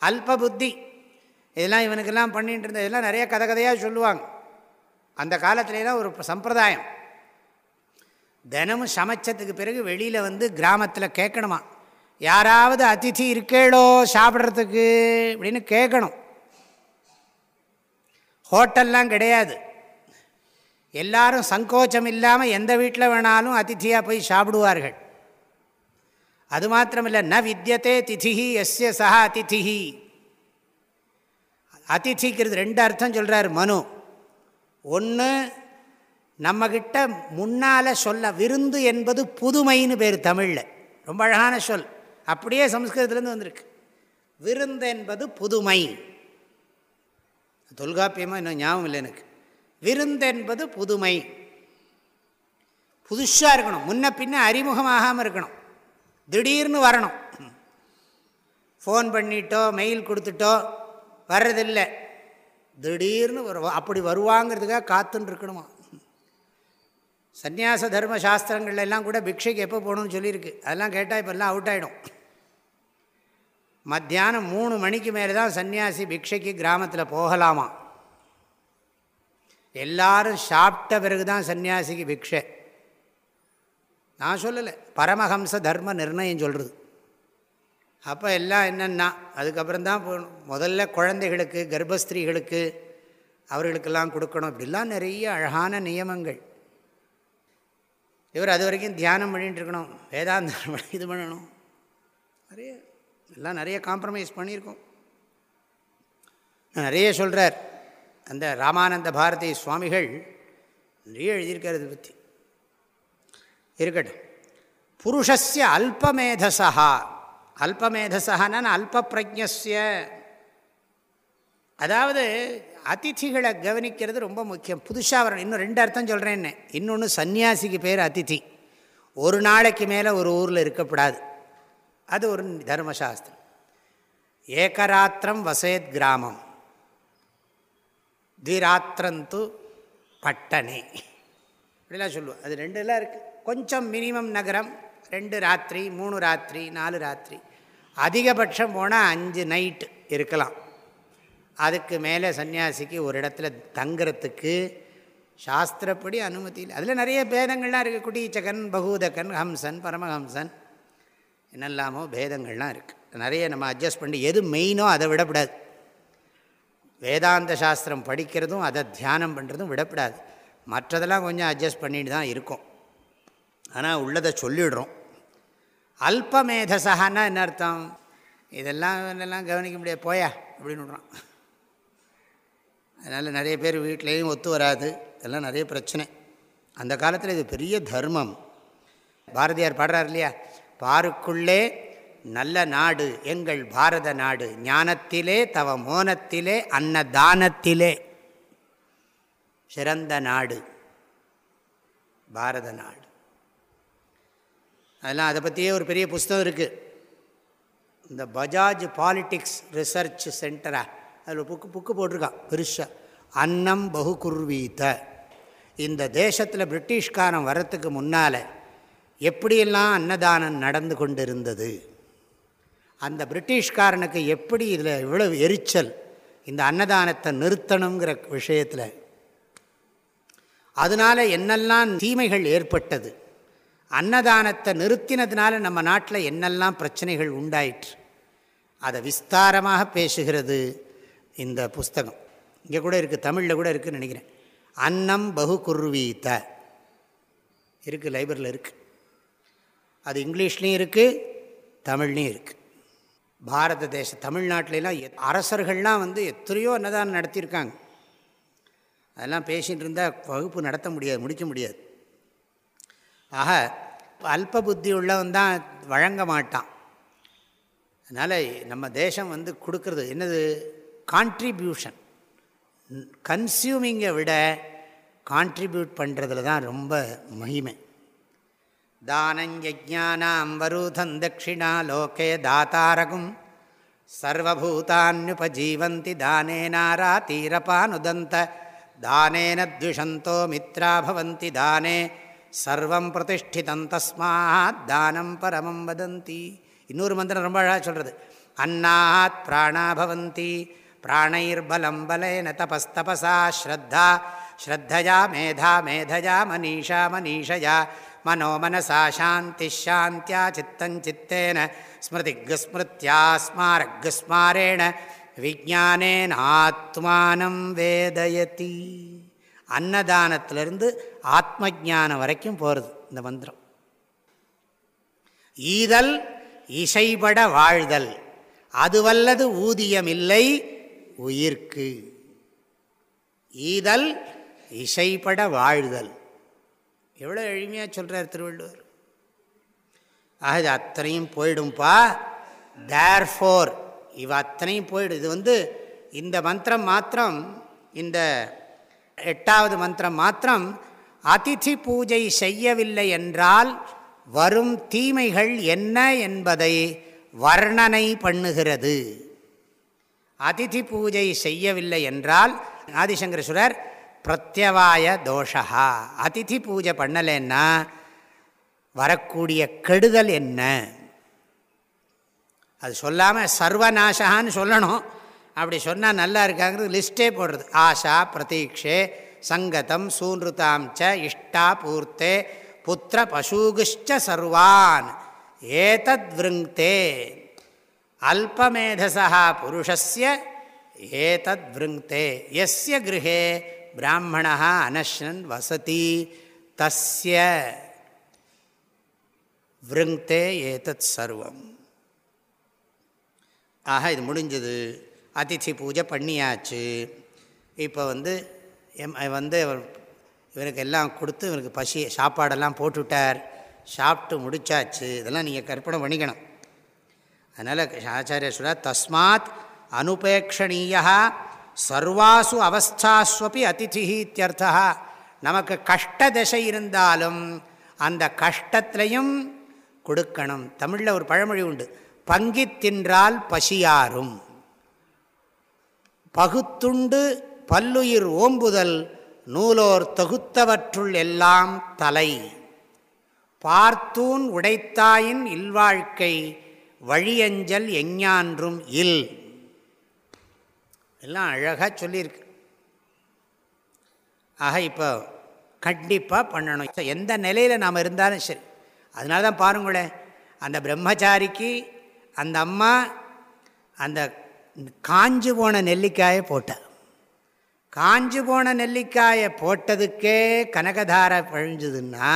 அல்ப புத்தி இதெல்லாம் இவனுக்கெல்லாம் பண்ணிட்டு இருந்த இதெல்லாம் நிறைய கதை கதையாக சொல்லுவாங்க. அந்த காலத்துலலாம் ஒரு சம்பிரதாயம். தினமும் சமைச்சதுக்கு பிறகு வெளியில் வந்து கிராமத்தில் கேட்கணுமா யாராவது அதிதி இருக்கேளோ சாப்பிட்றதுக்கு? அப்படின்னு கேட்கணும் ஹோட்டல்லாம் கிடையாது. எல்லாரும் சங்கோச்சம் இல்லாமல் எந்த வீட்டில் வேணாலும் அதிதியாக போய் சாப்பிடுவார்கள். அது மாத்திரமில்லை ந வித்தியதே திதிஹி எஸ்ய சஹா அதிதிஹி. அதிதிக்கிறது ரெண்டு அர்த்தம் சொல்கிறார் மனு. ஒன்று நம்மக்கிட்ட முன்னால் சொல்ல விருந்து என்பது புதுமைன்னு பேர் தமிழில். ரொம்ப அழகான சொல். அப்படியே சம்ஸ்கிருதத்துலேருந்து வந்திருக்கு. விருந்து என்பது புதுமை. தொல்காப்பியமாக இன்னும் ஞாபகம் இல்லை எனக்கு. விருந்தென்பது புதுமை. புதுசாக இருக்கணும். முன்ன பின்ன அறிமுகமாகாமல் இருக்கணும். திடீர்னு வரணும். ஃபோன் பண்ணிட்டோ மெயில் கொடுத்துட்டோ வர்றதில்லை. திடீர்னு வருவோம் அப்படி வருவாங்கிறதுக்காக காத்துன்னு இருக்கணுமா? சந்நியாச தர்ம சாஸ்திரங்கள்ல எல்லாம் கூட பிக்ஷைக்கு எப்போ போகணும்னு சொல்லியிருக்கு. அதெல்லாம் கேட்டால் இப்போல்லாம் அவுட் ஆகிடும் மத்தியானம் மூணு மணிக்கு மேலே தான் சன்னியாசி பிக்ஷைக்கு கிராமத்தில் போகலாமா? எல்லாரும் சாப்பிட்ட பிறகு தான் சன்னியாசிக்கு பிக்ஷை. நான் சொல்லலை. பரமஹம்ச தர்ம நிர்ணயம் சொல்கிறது அப்போ எல்லாம் என்னென்னா அதுக்கப்புறம் தான் போகணும் முதல்ல குழந்தைகளுக்கு கர்ப்பஸ்திரீகளுக்கு அவர்களுக்கெல்லாம் கொடுக்கணும். இப்படிலாம் நிறைய அழகான நியமங்கள். இவர் அது வரைக்கும் தியானம் பண்ணிகிட்டு இருக்கணும். வேதாந்தம் இது பண்ணணும். நிறைய எல்லாம் நிறைய காம்ப்ரமைஸ் பண்ணியிருக்கோம். நிறைய சொல்கிறார் அந்த ராமானந்த பாரதி சுவாமிகள் நிறைய எழுதியிருக்கார் இதை பற்றி இருக்கட்டும். புருஷஸ்ய அல்பமேதசா அல்பமேதசான அல்ப அதாவது அதிதிகளை கவனிக்கிறது ரொம்ப முக்கியம். புதுசாக வரணும் இன்னும் ரெண்டு அர்த்தம் சொல்கிறேன்னு இன்னொன்று சன்னியாசிக்கு பேர் அதிதி. ஒரு நாளைக்கு மேலே ஒரு ஊரில் இருக்கப்படாது அது ஒரு தர்மசாஸ்திரம் ஏகராத்திரம் வசேத் கிராமம். திராத்திரந்து பட்டணே இப்படிலாம் சொல்லுவோம். அது ரெண்டுலாம் இருக்குது கொஞ்சம் மினிமம் நகரம் ரெண்டு ராத்திரி மூணு ராத்திரி நாலு ராத்திரி. அதிகபட்சம் போனால் அஞ்சு நைட்டு இருக்கலாம். அதுக்கு மேலே சன்னியாசிக்கு ஒரு இடத்துல தங்குறதுக்கு சாஸ்திரப்படி அனுமதி இல்லை. அதில் நிறைய பேதங்கள்லாம் இருக்குது குட்டீச்சகன் பகூதகன் ஹம்சன் பரமஹம்சன். என்னெல்லாமோ பேதங்கள்லாம் இருக்குது நிறைய நம்ம அட்ஜஸ்ட் பண்ணி எது மெயினோ அதை விடக்கூடாது. வேதாந்த சாஸ்திரம் படிக்கிறதும் அதை தியானம் பண்ணுறதும் விடப்படாது. மற்றதெல்லாம் கொஞ்சம் அட்ஜஸ்ட் பண்ணிட்டு தான் இருக்கும். ஆனால் உள்ளதை சொல்லிடுறோம். அல்பமேதசகான்னா என்ன அர்த்தம்? இதெல்லாம் இதெல்லாம் கவனிக்க முடியாது. போயா அப்படின்னு விட்றான். அதனால் நிறைய பேர் வீட்லேயும் ஒத்து வராது. இதெல்லாம் நிறைய பிரச்சனை. அந்த காலத்தில் இது பெரிய தர்மம். பாரதியார் பாடுறார் இல்லையா? பாருக்குள்ளே நல்ல நாடு எங்கள் பாரத நாடு. ஞானத்திலே தவ மோனத்திலே அன்னதானத்திலே. சிறந்த நாடு. பாரத நாடு. அதெல்லாம் அதை பற்றியே ஒரு பெரிய புஸ்தகம் இருக்குது இந்த பஜாஜ் பாலிட்டிக்ஸ் ரிசர்ச் சென்டரா. அதில் புக்கு புக்கு போட்டிருக்கான் பெருசாக அன்னம் பகுகுர்வீத்த. இந்த தேசத்தில் பிரிட்டிஷ்காரன் வரத்துக்கு முன்னால் எப்படியெல்லாம் அன்னதானம் நடந்து கொண்டு இருந்தது அந்த பிரிட்டிஷ்காரனுக்கு எப்படி இதில் இவ்வளவு எரிச்சல் இந்த அன்னதானத்தை நிறுத்தணுங்கிற விஷயத்தில். அதனால் என்னெல்லாம் தீமைகள் ஏற்பட்டது அன்னதானத்தை நிறுத்தினதுனால நம்ம நாட்டில் என்னெல்லாம் பிரச்சனைகள் உண்டாயிற்று அதை விஸ்தாரமாக பேசுகிறது இந்த புஸ்தகம். இங்கே கூட இருக்குது தமிழில் கூட இருக்குதுன்னு நினைக்கிறேன். அன்னம் பகு குர்வீத்த இருக்குது லைப்ரரியில் இருக்குது அது இங்கிலீஷ்லேயும் இருக்குது தமிழ்லேயும் இருக்குது பாரத தேச தமிழ்நாட்டிலலாம் அரசர்கள்லாம் வந்து எத்தனையோ அன்னதானம் நடத்தியிருக்காங்க. அதெல்லாம் பேசிகிட்டு இருந்தால் வகுப்பு நடத்த முடியாது முடிக்க முடியாது. ஆக அல்ப புத்தி உள்ளவன் தான் வழங்க மாட்டான். அதனால் நம்ம தேசம் வந்து கொடுக்கறது என்னது? கான்ட்ரிபியூஷன் கன்சியூமிங்கை விட கான்ட்ரிபியூட் பண்ணுறதுல தான் ரொம்ப மகிமை. தானஞ்சஜானாம் வரூதம் தட்சிணா லோகே தாத்தாரகும் சர்வூதான்யுபஜீவந்தி தானேனாரா தீரபானுதந்த தானேன த்விஷந்தோ மித்ரா தானே சர்வம் பிரதிஷ்டிதம் தஸ்மாத் தானம் பரமம் வதந்தி இன்னொரு மந்திரம் ரொம்ப அழகாக சொல்கிறது அன்னாத் பிராணா பவந்தி பிராணைர்பலம் பலேன தபஸ்தபசா ஸ்ரத்தா ஸ்ரத்தயா மேதா மேதயா மனிஷா மனிஷயா மனோ மனசா சாந்தி ஷாந்தியா சித்தஞ்சித்தேன ஸ்மிருதிகஸ்மிருத்யா விஜானேன் ஆத்மானம் வேதயதி. அன்னதானத்திலிருந்து ஆத்ம ஜானம் வரைக்கும் போகிறது இந்த மந்திரம். ஈதல் இசைபட வாழ்தல் அதுவல்லது ஊதியமில்லை உயிர்க்கு. ஈதல் இசைபட வாழ்தல். எவ்வளோ எளிமையாக சொல்கிறார் திருவள்ளுவர்? ஆக இது அத்தனையும் போயிடும்பா. தேர் ஃபோர் இவ அத்தனையும் போயிடும் இது வந்து இந்த மந்திரம் மாத்திரம் இந்த எட்டாவது மந்திரம் மாத்திரம் அதிதி பூஜை செய்யவில்லை என்றால் வரும் தீமைகள் என்ன என்பதை வர்ணனை பண்ணுகிறது. அதிதி பூஜை செய்யவில்லை என்றால் ஆதிசங்கரசுரர் பிரத்யவாய தோஷா அதிதி பூஜை பண்ணலைன்னா வரக்கூடிய கெடுதல் என்ன? அது சொல்லாமல் சர்வநாசகான்னு சொல்லணும். அப்படி சொன்னால் நல்லா இருக்காங்கிறது லிஸ்ட்டே போடுறது. ஆஷா பிரதீக்ஷே சங்கதம் சூன்ருதாம் ச இஷ்டா பூர்த்தே புத்திர பசூகுஷ்ச சர்வான். ஏதத் விருங்கே அல்பமேதசா புருஷஸ்ய ஏதத் விருங்கே எஸ்ய கிரகே பிராமணா அனஷன் வசதி தஸ்ய விருங்கே ஏதத் சர்வம். ஆக இது முடிஞ்சது. அதிதி பூஜை பண்ணியாச்சு. இப்போ வந்து எம் வந்து இவருக்கு எல்லாம் கொடுத்து இவருக்கு பசி சாப்பாடெல்லாம் போட்டுவிட்டார் சாப்பிட்டு முடித்தாச்சு இதெல்லாம் நீங்கள் கற்பனை பண்ணிக்கணும். அதனால் ஆச்சாரிய சொல்ல தஸ்மாத் அனுபேக்ஷணீயா சர்வாசு அவஸ்தாஸ்வப்பி அதிதி இத்தியர்த்தா நமக்கு கஷ்ட தசை இருந்தாலும் அந்த கஷ்டத்திலையும் கொடுக்கணும். தமிழில் ஒரு பழமொழி உண்டு. பங்கி தின்றால் பசியாரும் பகுத்துண்டு பல்லுயிர் ஓம்புதல் நூலோர் தொகுத்தவற்றுள் எல்லாம் தலை. பார்த்தூன் உடைத்தாயின் இல்வாழ்க்கை வழியஞ்சல் எஞ்ஞான்றும் இல். எல்லாம் அழகாக சொல்லியிருக்கு. ஆக இப்போ கண்டிப்பாக பண்ணணும். எந்த நிலையில் நாம் இருந்தாலும் சரி. அதனால தான் பாருங்களேன் அந்த பிரம்மச்சாரிக்கு அந்த அம்மா அந்த காஞ்சு போன நெல்லிக்காயை போட்டார். காஞ்சு போன நெல்லிக்காயை போட்டதுக்கே கனகதாரை பழிஞ்சுதுன்னா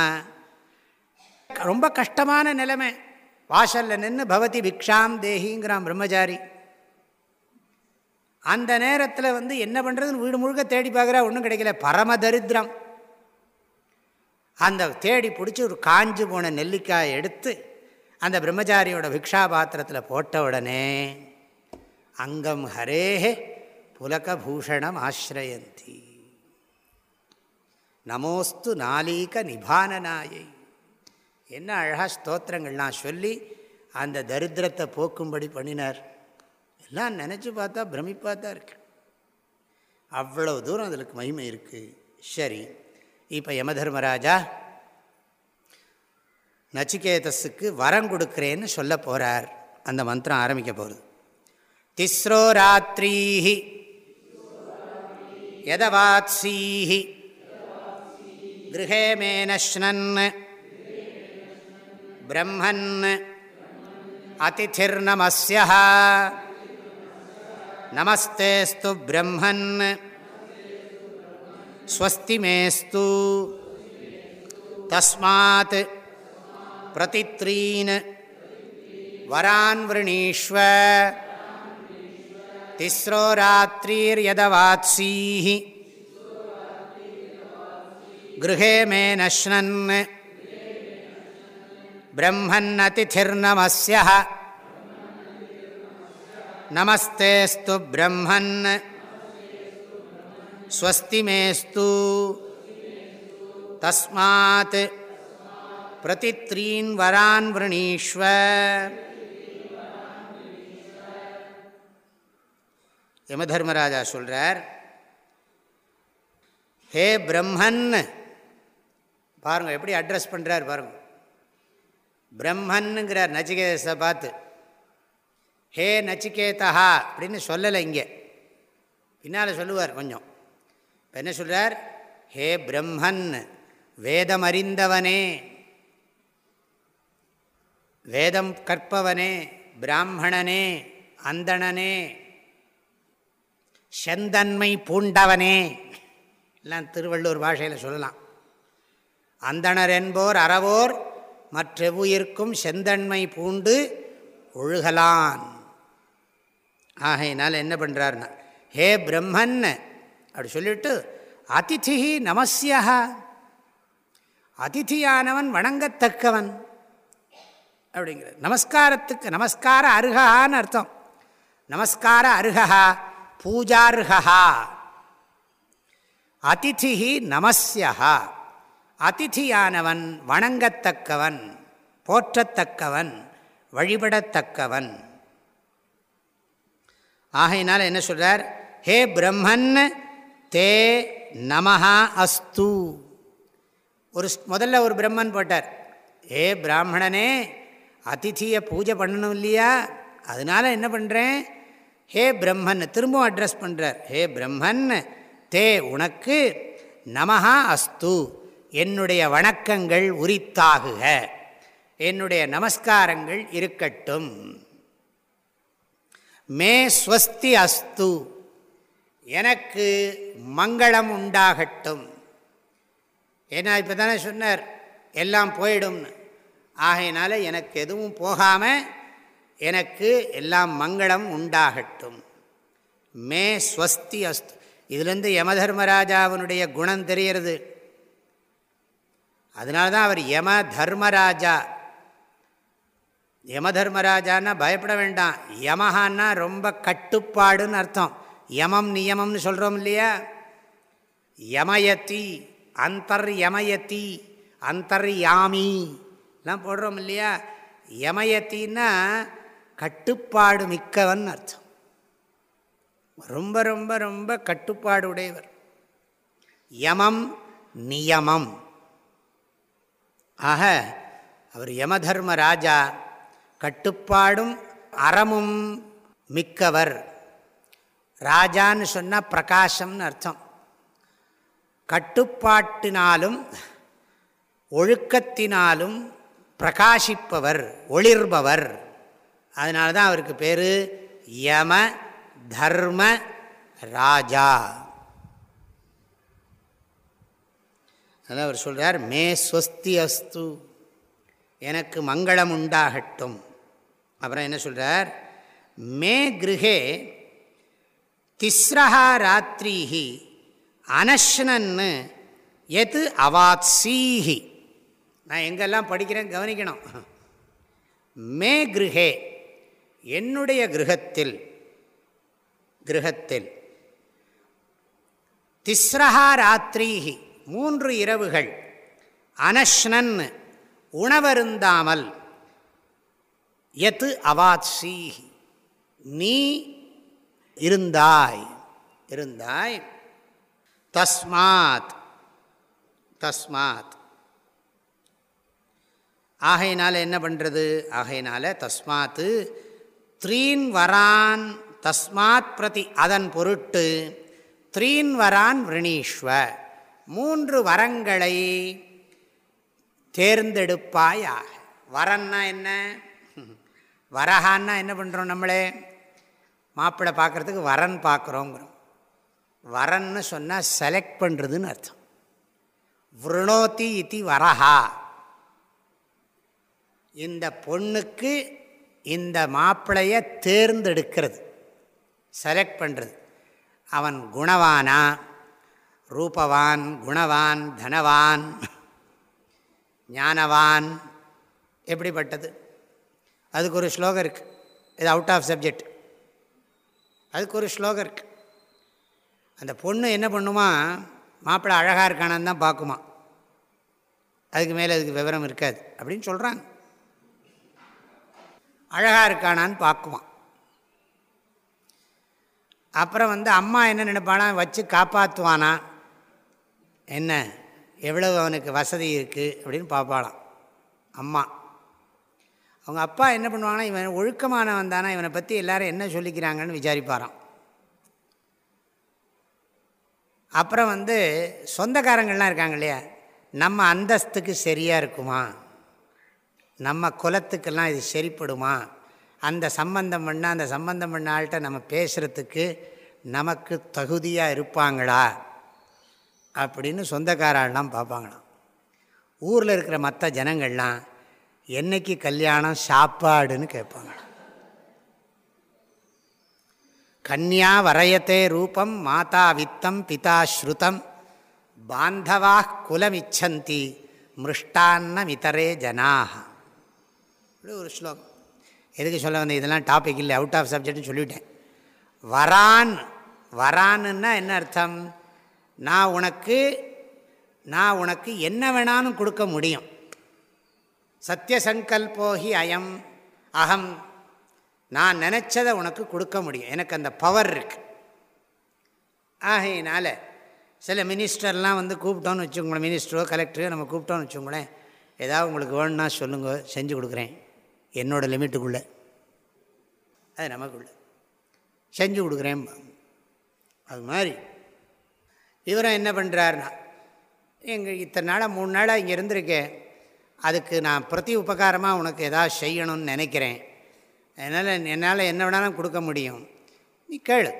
ரொம்ப கஷ்டமான நிலைமை. வாசலில் நின்று பவதி பிக்ஷாம் தேகிங்கிறான் பிரம்மச்சாரி. அந்த நேரத்தில் வந்து என்ன பண்ணுறதுன்னு வீடு முழுக்க தேடி பார்க்குறா ஒன்றும் கிடைக்கல. பரம தரித்திரம். அந்த தேடி பிடிச்சி ஒரு காஞ்சு போன நெல்லிக்காயை எடுத்து அந்த பிரம்மச்சாரியோட பிக்ஷா பாத்திரத்தில் போட்ட உடனே அங்கம் ஹரேஹே புலகபூஷணம் ஆசிரயந்தி. நமோஸ்து நாளீக நிபானநாயை என்ன அழகாக ஸ்தோத்திரங்கள்லாம் சொல்லி அந்த தரித்திரத்தை போக்கும்படி பண்ணினார். எல்லாம் நினச்சி பார்த்தா பிரமிப்பாக தான் இருக்கு. அவ்வளவு தூரம் அதுக்கு மகிமை இருக்குது சரி இப்போ யமதர்மராஜா நச்சிகேதஸுக்கு வரம் கொடுக்குறேன்னு சொல்ல போகிறார் அந்த மந்திரம் ஆரம்பிக்க போகிறது திஸ்ரோ ராத்திரீஹி. யதவாத்சீஹி கிரகே மேனஷ்ணன் பிரம்மன். அதிதிர்நமஸ்ய நமஸ்தேஸ்து பிரம்மன் ஸ்வஸ்தி மேஸ்து தஸ்மாத் பிரதித்ரீன் வரான் விரணீஷ்வ तिस्रो रात्रिर्यदवात्सीः गृहे मे नश्नन् ब्रह्मन्नतिथिर्नमस्यः நமஸ்தேஸ்து பிரம்மன் ஸ்வஸ்திமேஸ்து தஸ்மாத் பிரதித்ரீன் வரான் விரணீஸ்வ யமதர்மராஜா சொல்கிறார் ஹே பிரம்மன் பாருங்கள் எப்படி அட்ரஸ் பண்ணுறார் பாருங்கள் பிரம்மன்னுங்கிறார் நச்சிகேதத்தை பார்த்து. ஹே நச்சிகேதா அப்படின்னு சொல்லலை இங்கே. பின்னால் சொல்லுவார் கொஞ்சம். இப்போ என்ன சொல்கிறார் ஹே பிரம்மன் வேதம் அறிந்தவனே. வேதம் கற்பவனே பிராமணனே அந்தணனே. செந்தன்மை பூண்டவனே. எல்லாம் திருவள்ளூர் பாஷையில் சொல்லலாம். அந்தணர் என்போர் அறவோர் மற்றெவுயிர்க்கும் செந்தன்மை பூண்டு ஒழுகலான். ஆகையினால் என்ன பண்ணுறாருன்னா ஹே பிரம்மன் அப்படி சொல்லிட்டு அதிதி நமசியா அதிதியானவன் வணங்கத்தக்கவன். அப்படிங்கிறது நமஸ்காரத்துக்கு நமஸ்கார அருகான்னு அர்த்தம். நமஸ்கார அருகா பூஜார்ஹா அதிதி நமஸ்யா அதிதியானவன் வணங்கத்தக்கவன் போற்றத்தக்கவன் வழிபடத்தக்கவன். ஆகையினால் என்ன சொல்கிறார் ஹே பிரம்மன் தே நமஹா அஸ்து. ஒரு முதல்ல ஒரு பிரம்மன் போட்டார். ஹே பிராமணனே அதிதியை பூஜை பண்ணணும் இல்லையா? அதனால் என்ன பண்ணுறேன் ஹே பிரம்மன் திரும்பவும் அட்ரஸ் பண்ணுறார் ஹே பிரம்மன் தே உனக்கு நமஹா அஸ்து. என்னுடைய வணக்கங்கள் உரித்தாகுக. என்னுடைய நமஸ்காரங்கள் இருக்கட்டும். மே ஸ்வஸ்தி அஸ்து. எனக்கு மங்களம் உண்டாகட்டும். ஏன்னா இப்போ தானே சொன்னார் எல்லாம் போயிடும்னு. ஆகையினால எனக்கு எதுவும் போகாமல் எனக்கு எல்லாம் மங்களம் உண்டாகட்டும். மே ஸ்வஸ்தி அஸ்து. இதுலேருந்து யமதர்மராஜாவினுடைய குணம் தெரிகிறது. அதனால தான் அவர் யம தர்மராஜா யமதர்மராஜான்னா பயப்பட வேண்டாம். யமஹான்னா ரொம்ப கட்டுப்பாடுன்னு அர்த்தம். யமம் நியமம்னு சொல்கிறோம் இல்லையா? யமயத்தி அந்தர் யமயத்தி அந்தர் எல்லாம் போடுறோம் இல்லையா? யமயத்தின்னா கட்டுப்பாடு மிக்கவன் அர்த்தம். ரொம்ப ரொம்ப ரொம்ப கட்டுப்பாடு உடையவர் யமம் நியமம். ஆக அவர் யமதர்ம ராஜா கட்டுப்பாடும் அறமும் மிக்கவர். ராஜான்னு சொன்னால் பிரகாசம்னு அர்த்தம். கட்டுப்பாட்டினாலும் ஒழுக்கத்தினாலும் பிரகாசிப்பவர் ஒளிர்பவர். அதனால தான் அவருக்கு பேர் யம தர்ம ராஜா. அதான் அவர் சொல்கிறார் மே ஸ்வஸ்தி அஸ்து. எனக்கு மங்களம் உண்டாகட்டும். அப்புறம் என்ன சொல்கிறார் மே கிரகே திஸ்ரஹா ராத்திரிஹி அனஷ்னன்னு எது அவாத்சீஹி நான் எங்கெல்லாம் படிக்கிறேன் கவனிக்கணும். மே கிருஹே என்னுடைய கிரகத்தில் கிரகத்தில் திஸ்ரஹா ராத்திரிஹி மூன்று இரவுகள் அனஷ்னன் உணவருந்தாமல் எத்து அவாத்சீஹி நீ இருந்தாய். இருந்தாய். தஸ்மாத். தஸ்மாத். ஆகையினால என்ன பண்ணுறது ஆகையினால தஸ்மாத்து த்ரீன் வரான் தஸ்மாத் பிரதி அதன் பொருட்டு த்ரீன் வரான் விரணீஸ்வ மூன்று வரங்களை தேர்ந்தெடுப்பாயாக. வரன்னா என்ன? வரஹான்னா என்ன பண்ணுறோம் நம்மளே? மாப்பிள்ளை பார்க்குறதுக்கு வரன் பார்க்குறோங்கிறோம். வரன்னு சொன்னால் செலக்ட் பண்ணுறதுன்னு அர்த்தம். விருணோத்தி இத்தி வரஹா. இந்த பொண்ணுக்கு இந்த மாப்பிளையை தேர்ந்தெடுக்கிறது. செலக்ட் பண்ணுறது அவன் குணவானா? ரூபவான் குணவான் தனவான் ஞானவான் எப்படிப்பட்டது? அதுக்கு ஒரு ஸ்லோகம் இருக்குது இது அவுட் ஆஃப் சப்ஜெக்ட் அதுக்கு ஒரு ஸ்லோகம் இருக்குது அந்த பொண்ணு என்ன பண்ணுமா? மாப்பிள்ளை அழகாக இருக்கானான்னு தான் பார்க்குமா. அதுக்கு மேலே அதுக்கு விவரம் இருக்காது. அப்படின்னு சொல்கிறாங்க அழகாக இருக்கானான்னு பார்க்குமா. அப்புறம் வந்து அம்மா என்ன நினைப்பானா? வச்சு காப்பாற்றுவானா என்ன? எவ்வளவு அவனுக்கு வசதி இருக்குது அப்படின்னு பார்ப்பாளாம். அம்மா. அவங்க அப்பா என்ன பண்ணுவாங்கன்னா இவன் ஒழுக்கமானவன் தானே இவனை பற்றி எல்லாரும் என்ன சொல்லிக்கிறாங்கன்னு விசாரிப்பாராம். அப்புறம் வந்து சொந்தக்காரங்கள்லாம் இருக்காங்க இல்லையா? நம்ம அந்தஸ்துக்கு சரியாக இருக்குமா? நம்ம குலத்துக்கெல்லாம் இது சரிப்படுமா? அந்த சம்பந்தம் பண்ணால் அந்த சம்பந்தம் பண்ண ஆள்கிட்ட நம்ம பேசுகிறதுக்கு நமக்கு தகுதியாக இருப்பாங்களா? அப்படின்னு சொந்தக்காரெல்லாம் பார்ப்பாங்களாம். ஊரில் இருக்கிற மற்ற ஜனங்கள்லாம் என்னைக்கு கல்யாணம் சாப்பாடுன்னு கேட்பாங்க. கன்யா வரையத்தே ரூபம் மாதா வித்தம் பிதா ஸ்ருதம். பாந்தவா குலமிச்சந்தி மிருஷ்டான்னமிதரே ஜனாக இப்படி ஒரு ஸ்லோகம். எதுக்கு சொல்ல வந்தேன்? இதெல்லாம் டாபிக் இல்லை அவுட் ஆஃப் சப்ஜெக்ட்னு சொல்லிவிட்டேன் வரான் வரான்னுன்னா என்ன அர்த்தம்? நான் உனக்கு நான் உனக்கு என்ன வேணாலும் கொடுக்க முடியும். சத்தியசங்கல்போஹி அயம். அகம். நான் நினச்சதை உனக்கு கொடுக்க முடியும். எனக்கு அந்த பவர் இருக்குது ஆகையினால் சில மினிஸ்டர்லாம் வந்து கூப்பிட்டோன்னு வச்சுக்கோங்களேன். மினிஸ்டரோ கலெக்டரோ நம்ம கூப்பிட்டோன்னு வச்சுக்கோங்களேன். ஏதாவது உங்களுக்கு வேணும்னா சொல்லுங்க செஞ்சு கொடுக்குறேன். என்னோடய லிமிட்டுக்குள்ளே அது நமக்குள்ளே. செஞ்சு கொடுக்குறேன். அது மாதிரி. இவரும் என்ன பண்ணுறாருனா எங்கள் இத்தனை நாளாக மூணு நாளாக இங்கே இருந்திருக்கேன். அதுக்கு நான் பிரதி உபகாரமாக உனக்கு எதாவது செய்யணும்னு நினைக்கிறேன். அதனால் என்னால் என்ன வேணாலும் கொடுக்க முடியும். நீ கேளு.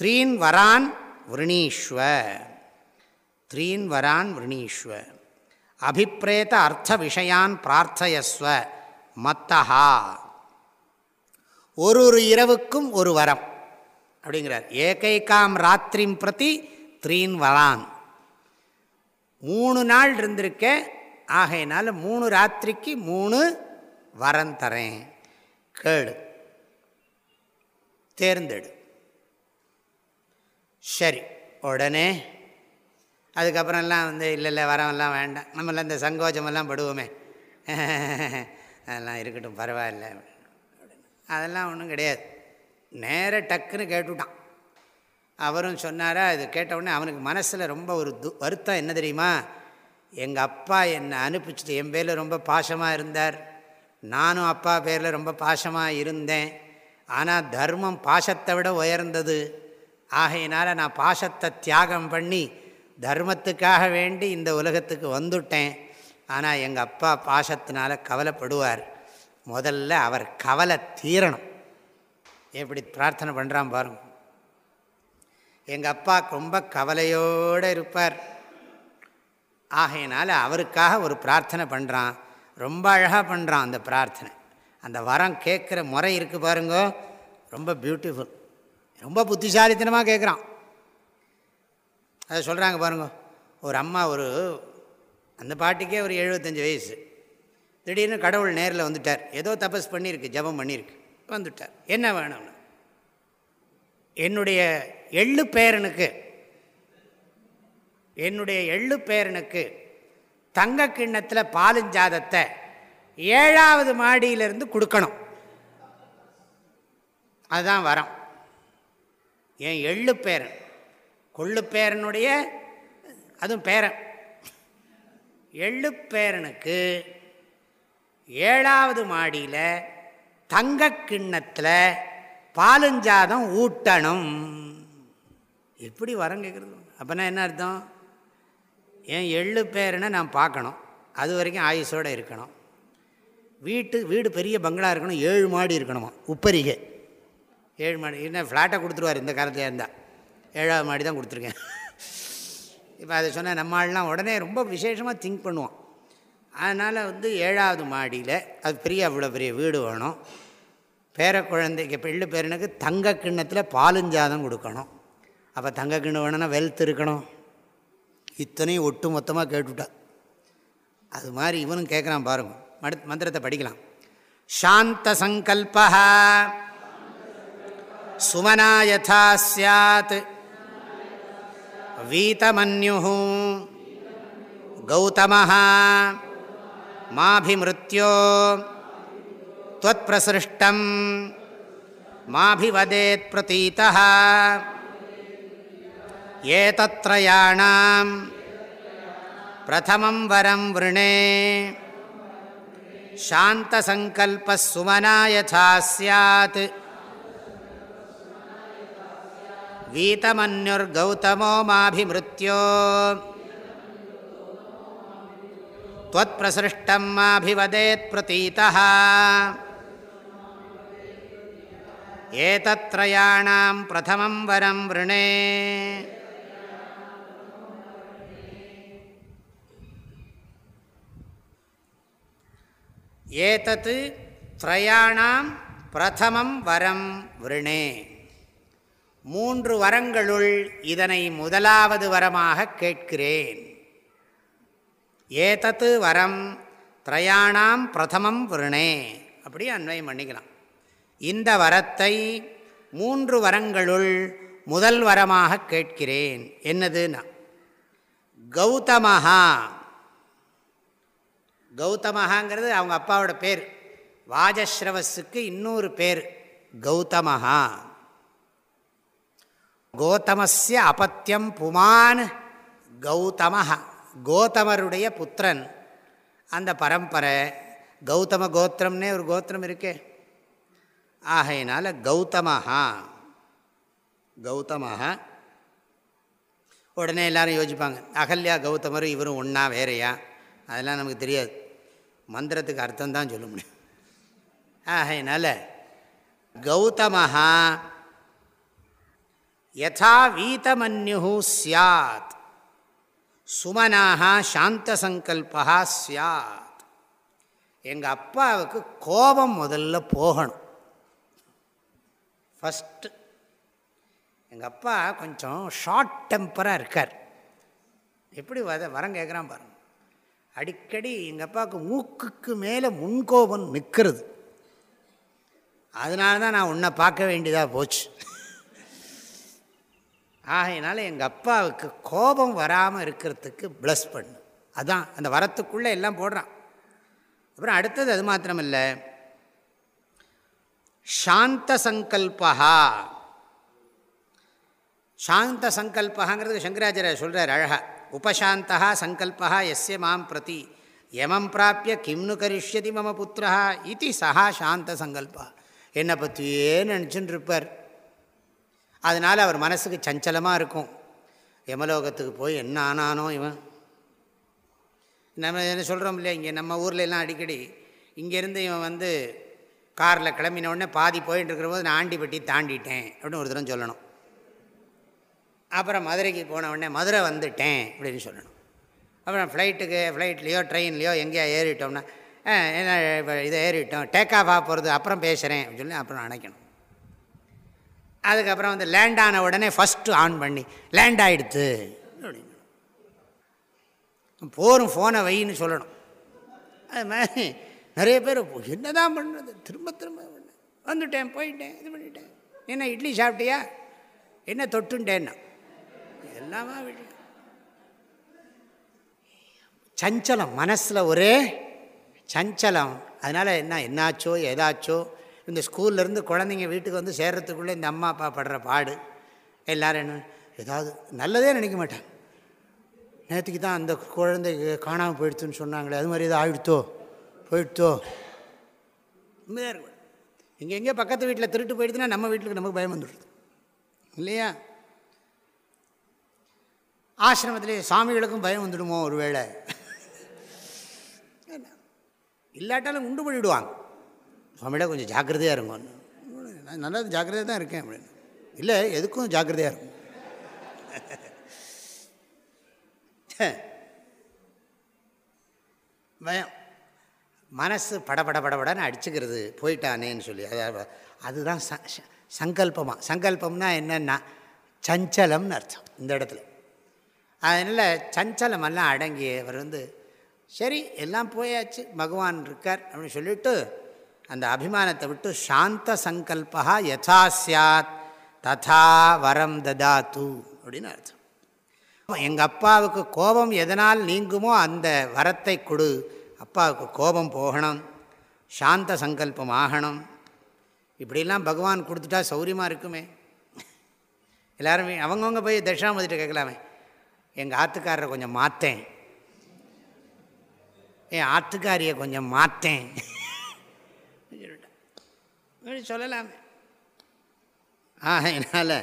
த்ரீன் வரான் விரணீஸ்வ த்ரீன் வரான் விரணீஸ்வ அபிப்ரேத அர்த்த விஷயான் பிரார்த்தயஸ்வ மத்தஹா. ஒரு ஒரு இரவுக்கும் ஒரு வரம். அப்படிங்கிறார். ஏகைக்காம் ராத்திரிம் பிரதி த்ரீன் வரான். மூணு நாள் இருந்திருக்கேன் ஆகையினால மூணு ராத்திரிக்கு மூணு வரம் தரேன். கேடு தேர்ந்தெடு. சரி உடனே அதுக்கப்புறம்லாம் வந்து இல்லை இல்லை வரமெல்லாம் வேண்டாம். நம்மளாம் இந்த சங்கோச்சமெல்லாம் படுவோமே. அதெல்லாம் இருக்கட்டும் பரவாயில்ல. அதெல்லாம் ஒன்றும் கிடையாது. நேர டக்குன்னு கேட்டுவிட்டான் அவரும் சொன்னாரா இது கேட்டவுடனே அவனுக்கு மனசில் ரொம்ப ஒரு து வருத்தம். என்ன தெரியுமா? எங்கள் அப்பா என்னை அனுப்பிச்சிட்டு என் பேரில் ரொம்ப பாசமாக இருந்தார். நானும் அப்பா பேரில் ரொம்ப பாசமாக இருந்தேன். ஆனால் தர்மம் பாசத்தை விட உயர்ந்தது. ஆகையினால் நான் பாசத்தை தியாகம் பண்ணி தர்மத்துக்காக வேண்டி இந்த உலகத்துக்கு வந்துட்டேன். ஆனால் எங்கள் அப்பா பாசத்தினால் கவலைப்படுவார். முதல்ல அவர் கவலை தீரணும். எப்படி பிரார்த்தனை பண்ணுறான் பாருங்க. எங்கள் அப்பா ரொம்ப கவலையோடு இருப்பார். ஆகையினால் அவருக்காக ஒரு பிரார்த்தனை பண்ணுறான் ரொம்ப அழகாக பண்ணுறான் அந்த பிரார்த்தனை. அந்த வரம் கேட்குற முறை இருக்குது பாருங்கோ. ரொம்ப பியூட்டிஃபுல் ரொம்ப புத்திசாலித்தனமாக கேட்குறான். அதை சொல்கிறாங்க பாருங்க. ஒரு அம்மா ஒரு அந்த பாட்டிக்கே ஒரு எழுபத்தஞ்சி வயசு. திடீர்னு கடவுள் நேரில் வந்துட்டார். ஏதோ தபஸ் பண்ணியிருக்கு ஜபம் பண்ணியிருக்கு. வந்துட்டார். என்ன வேணும்னு? என்னுடைய எள்ளு பேரனுக்கு என்னுடைய எள்ளு பேரனுக்கு தங்க கிண்ணத்தில் பாலுஞ்சாதத்தை ஏழாவது மாடியிலிருந்து கொடுக்கணும். அதுதான் வரம். என் எள்ளு பேரன். கொள்ளு பேரனுடைய அதுவும் பேரன். எள்ளு பேரனுக்கு ஏழாவது மாடியில் தங்க கிண்ணத்தில் பாலுஞ்சாதம் ஊட்டணும். எப்படி வரம் கேட்குறது அப்போனா என்ன அர்த்தம்? என் எள்ளு பேரனை நான் பார்க்கணும். அது வரைக்கும் ஆயுசோடு இருக்கணும். வீட்டு வீடு பெரிய பங்களா இருக்கணும். ஏழு மாடி இருக்கணுமா? உப்பரிகை. ஏழு மாடி. என்ன ஃப்ளாட்டை கொடுத்துருவார் இந்த காலத்தில் இருந்தால் ஏழாவது மாடி தான் கொடுத்துருக்கேன். இப்போ அதை சொன்னால் நம்ம ஆள்லாம் உடனே ரொம்ப விசேஷமாக திங்க் பண்ணுவோம் அதனால் வந்து ஏழாவது மாடியில் அது பெரிய அவ்வளோ பெரிய வீடு வேணும். பேர குழந்தைக்கு பெள்ளு பேரனுக்கு தங்க கிண்ணத்தில் பாலுஞ்சாதம் கொடுக்கணும். அப்போ தங்க கிண்ணம் வேணும்னா வெல்த் இருக்கணும். இத்தனையும் ஒட்டு மொத்தமாக கேட்டுவிட்டா அது மாதிரி இவனும் கேட்குறான் பாருங்க மடு மந்திரத்தை படிக்கலாம் சாந்த சங்கல்பா சுமனா யதா சாத் வீதமன்யு கௌதம மாபிமிருத்யோ त्वत्प्रसृष्टं माभिवदेत् प्रतीतः एतत्त्रयाणां प्रथमं वरं वृणे शान्तसङ्कल्पः सुमना यथा स्यात् वीतमन्युर्गौतमो माभिमृत्यो त्वत्प्रसृष्टं माभिवदेत् प्रतीतः ஏதத்ரயாணாம் பிரதமம் வரம் விருணே ஏதத்து த்ரயாணாம் பிரதமம் வரம் விருணே. மூன்று வரங்களுள் இதனை முதலாவது வரமாக கேட்கிறேன். ஏதத்து வரம் த்ரயாணாம் பிரதமம் விருணே. அப்படி அன்வயம் பண்ணிக்கலாம். இந்த வரத்தை மூன்று வரங்களுள் முதல் வரமாக கேட்கிறேன். என்னதுன்னா கௌதமஹா கௌதமஹாங்கிறது அவங்க அப்பாவோட பேர். வாஜஸ்ரவஸுக்கு இன்னொரு பேர் கௌதமஹா. கோதமஸ்ய அபத்தியம் புமான் கௌதமஹா கோதமருடைய புத்திரன். அந்த பரம்பரை கௌதம கோத்திரம்னே ஒரு கோத்திரம் இருக்கே. ஆகையினால கௌதமஹா. கௌதமஹா. உடனே எல்லோரும் யோசிப்பாங்க அகல்யா கௌதமரும் இவரும் ஒன்றா வேறையா? அதெல்லாம் நமக்கு தெரியாது. மந்திரத்துக்கு அர்த்தம் தான் சொல்ல முடியும். ஆகையினால கௌதமஹா யதா வீதமன்யு சாத் சுமனாக சாந்தசங்கல்பா சாத் எங்கள் அப்பாவுக்கு கோபம் முதல்ல போகணும். ஃபஸ்ட்டு எங்கள் அப்பா கொஞ்சம் ஷார்ட் டெம்பராக இருக்கார். எப்படி வத வரம் கேட்குறான் பாருங்கள் அடிக்கடி எங்கள் அப்பாவுக்கு மூக்குக்கு மேலே முன்கோபம் நிற்கிறது அதனால தான் நான் உன்னை பார்க்க வேண்டியதாக போச்சு. ஆகையினால எங்கள் அப்பாவுக்கு கோபம் வராமல் இருக்கிறதுக்கு ப்ளஸ் பண்ணு. அதான் அந்த வரத்துக்குள்ளே எல்லாம் போடுறான். அப்புறம் அடுத்தது அது மாத்திரமில்லை. சாந்த சங்கல்பா சாந்த சங்கல்பகாங்கிறது சங்கராச்சாரிய சொல்கிறார் அழகா. உபசாந்தா சங்கல்பா எஸ்ய மாம் பிரதி யமம் பிராப்பிய கிம்னு கரிஷ்யதி மம புத்திரா இது சஹா சாந்த சங்கல்பா என்னை பற்றியே நினச்சின்னு இருப்பார் அதனால் அவர் மனசுக்கு சஞ்சலமாக இருக்கும். யமலோகத்துக்கு போய் என்ன ஆனானோ இவன். நம்ம என்ன சொல்கிறோம் இல்லையா? இங்கே நம்ம ஊர்லெலாம் எல்லாம் அடிக்கடி இங்கேருந்து இவன் வந்து காரில் கிளம்பின உடனே பாதி போயிட்டு இருக்கிற போது நான் ஆண்டிப்பட்டி தாண்டிட்டேன் அப்படின்னு ஒரு தரம் சொல்லணும். அப்புறம் மதுரைக்கு போன உடனே மதுரை வந்துட்டேன் அப்படின்னு சொல்லணும். அப்புறம் ஃப்ளைட்டுக்கு ஃப்ளைட்லேயோ ட்ரெயின்லேயோ எங்கேயா ஏறிட்டோம்னா என்ன இப்போ இதை ஏறிட்டோம் டேக் ஆஃப் ஆக போகிறது அப்புறம் பேசுகிறேன் அப்படின்னு சொல்லி அப்புறம் அணைக்கணும். அதுக்கப்புறம் வந்து லேண்ட் ஆன உடனே ஃபஸ்ட்டு ஆன் பண்ணி லேண்ட் ஆகிடுத்து அப்படின்னு. போரும் ஃபோனை வைன்னு சொல்லணும். அது மாதிரி நிறைய பேர் என்ன தான் பண்ணுறது திரும்ப திரும்ப பண்ண வந்துட்டேன் போயிட்டேன் இது பண்ணிட்டேன். என்ன இட்லி சாப்பிட்டியா? என்ன தொட்டுன்ட்டேன்னா என்னவா விஷயம் சஞ்சலம் மனசில் ஒரே சஞ்சலம். அதனால் என்ன என்னாச்சோ ஏதாச்சோ இந்த ஸ்கூல்லேருந்து குழந்தைங்க வீட்டுக்கு வந்து சேர்கிறதுக்குள்ளே இந்த அம்மா அப்பா படுற பாடு எல்லோரும் என்ன ஏதாவது நல்லதே நினைக்க மாட்டாங்க. நேற்றுக்கு தான் அந்த குழந்தை காணாமல் போயிடுத்துன்னு சொன்னாங்களே அது மாதிரி எதாவது ஆயிடுத்தோ போயிடுத்தோ. உண்மையாக இருக்கும். இங்கே எங்கேயோ பக்கத்து வீட்டில் திருட்டு போயிடுதுன்னா நம்ம வீட்டுக்கு நமக்கு பயம் வந்துடுது. இல்லையா? ஆசிரமத்திலே சாமிகளுக்கும் பயம் வந்துடுமோ ஒரு வேளை இல்லாட்டாலும் உண்டு பண்ணிவிடுவாங்க சுவாமியிட கொஞ்சம் ஜாக்கிரதையாக இருக்கும் நான் நல்லா ஜாக்கிரதையாக தான் இருக்கேன் அப்படின்னு. இல்லை எதுக்கும் ஜாக்கிரதையாக இருக்கும் பயம். மனசு படபட படபடன்னு அடிச்சுக்கிறது. போயிட்டானேன்னு சொல்லி. அதாவது அதுதான் ச சங்கல்பமாக சங்கல்பம்னா என்னென்னா சஞ்சலம்னு அர்த்தம். இந்த இடத்துல. அதனால் சஞ்சலமெல்லாம் அடங்கியவர் வந்து சரி எல்லாம் போயாச்சு பகவான் இருக்கார் அப்படின்னு சொல்லிவிட்டு அந்த அபிமானத்தை விட்டு சாந்த சங்கல்பா யதா சாத் ததா வரம் ததாத்து அப்படின்னு அர்த்தம். எங்கள் அப்பாவுக்கு கோபம் எதனால் நீங்குமோ அந்த வரத்தை கொடு அப்பாவுக்கு கோபம் போகணும் சாந்த சங்கல்பம் ஆகணும். இப்படிலாம் பகவான் கொடுத்துட்டா சௌரியமாக இருக்குமே. எல்லாருமே அவங்கவுங்க போய் தட்சிணாமதிட்ட கேட்கலாமே. எங்கள் ஆத்துக்காரரை கொஞ்சம் மாற்றேன் என் ஆத்துக்காரியை கொஞ்சம் மாற்றேன் சொல்லலாமே. ஆக என்னால்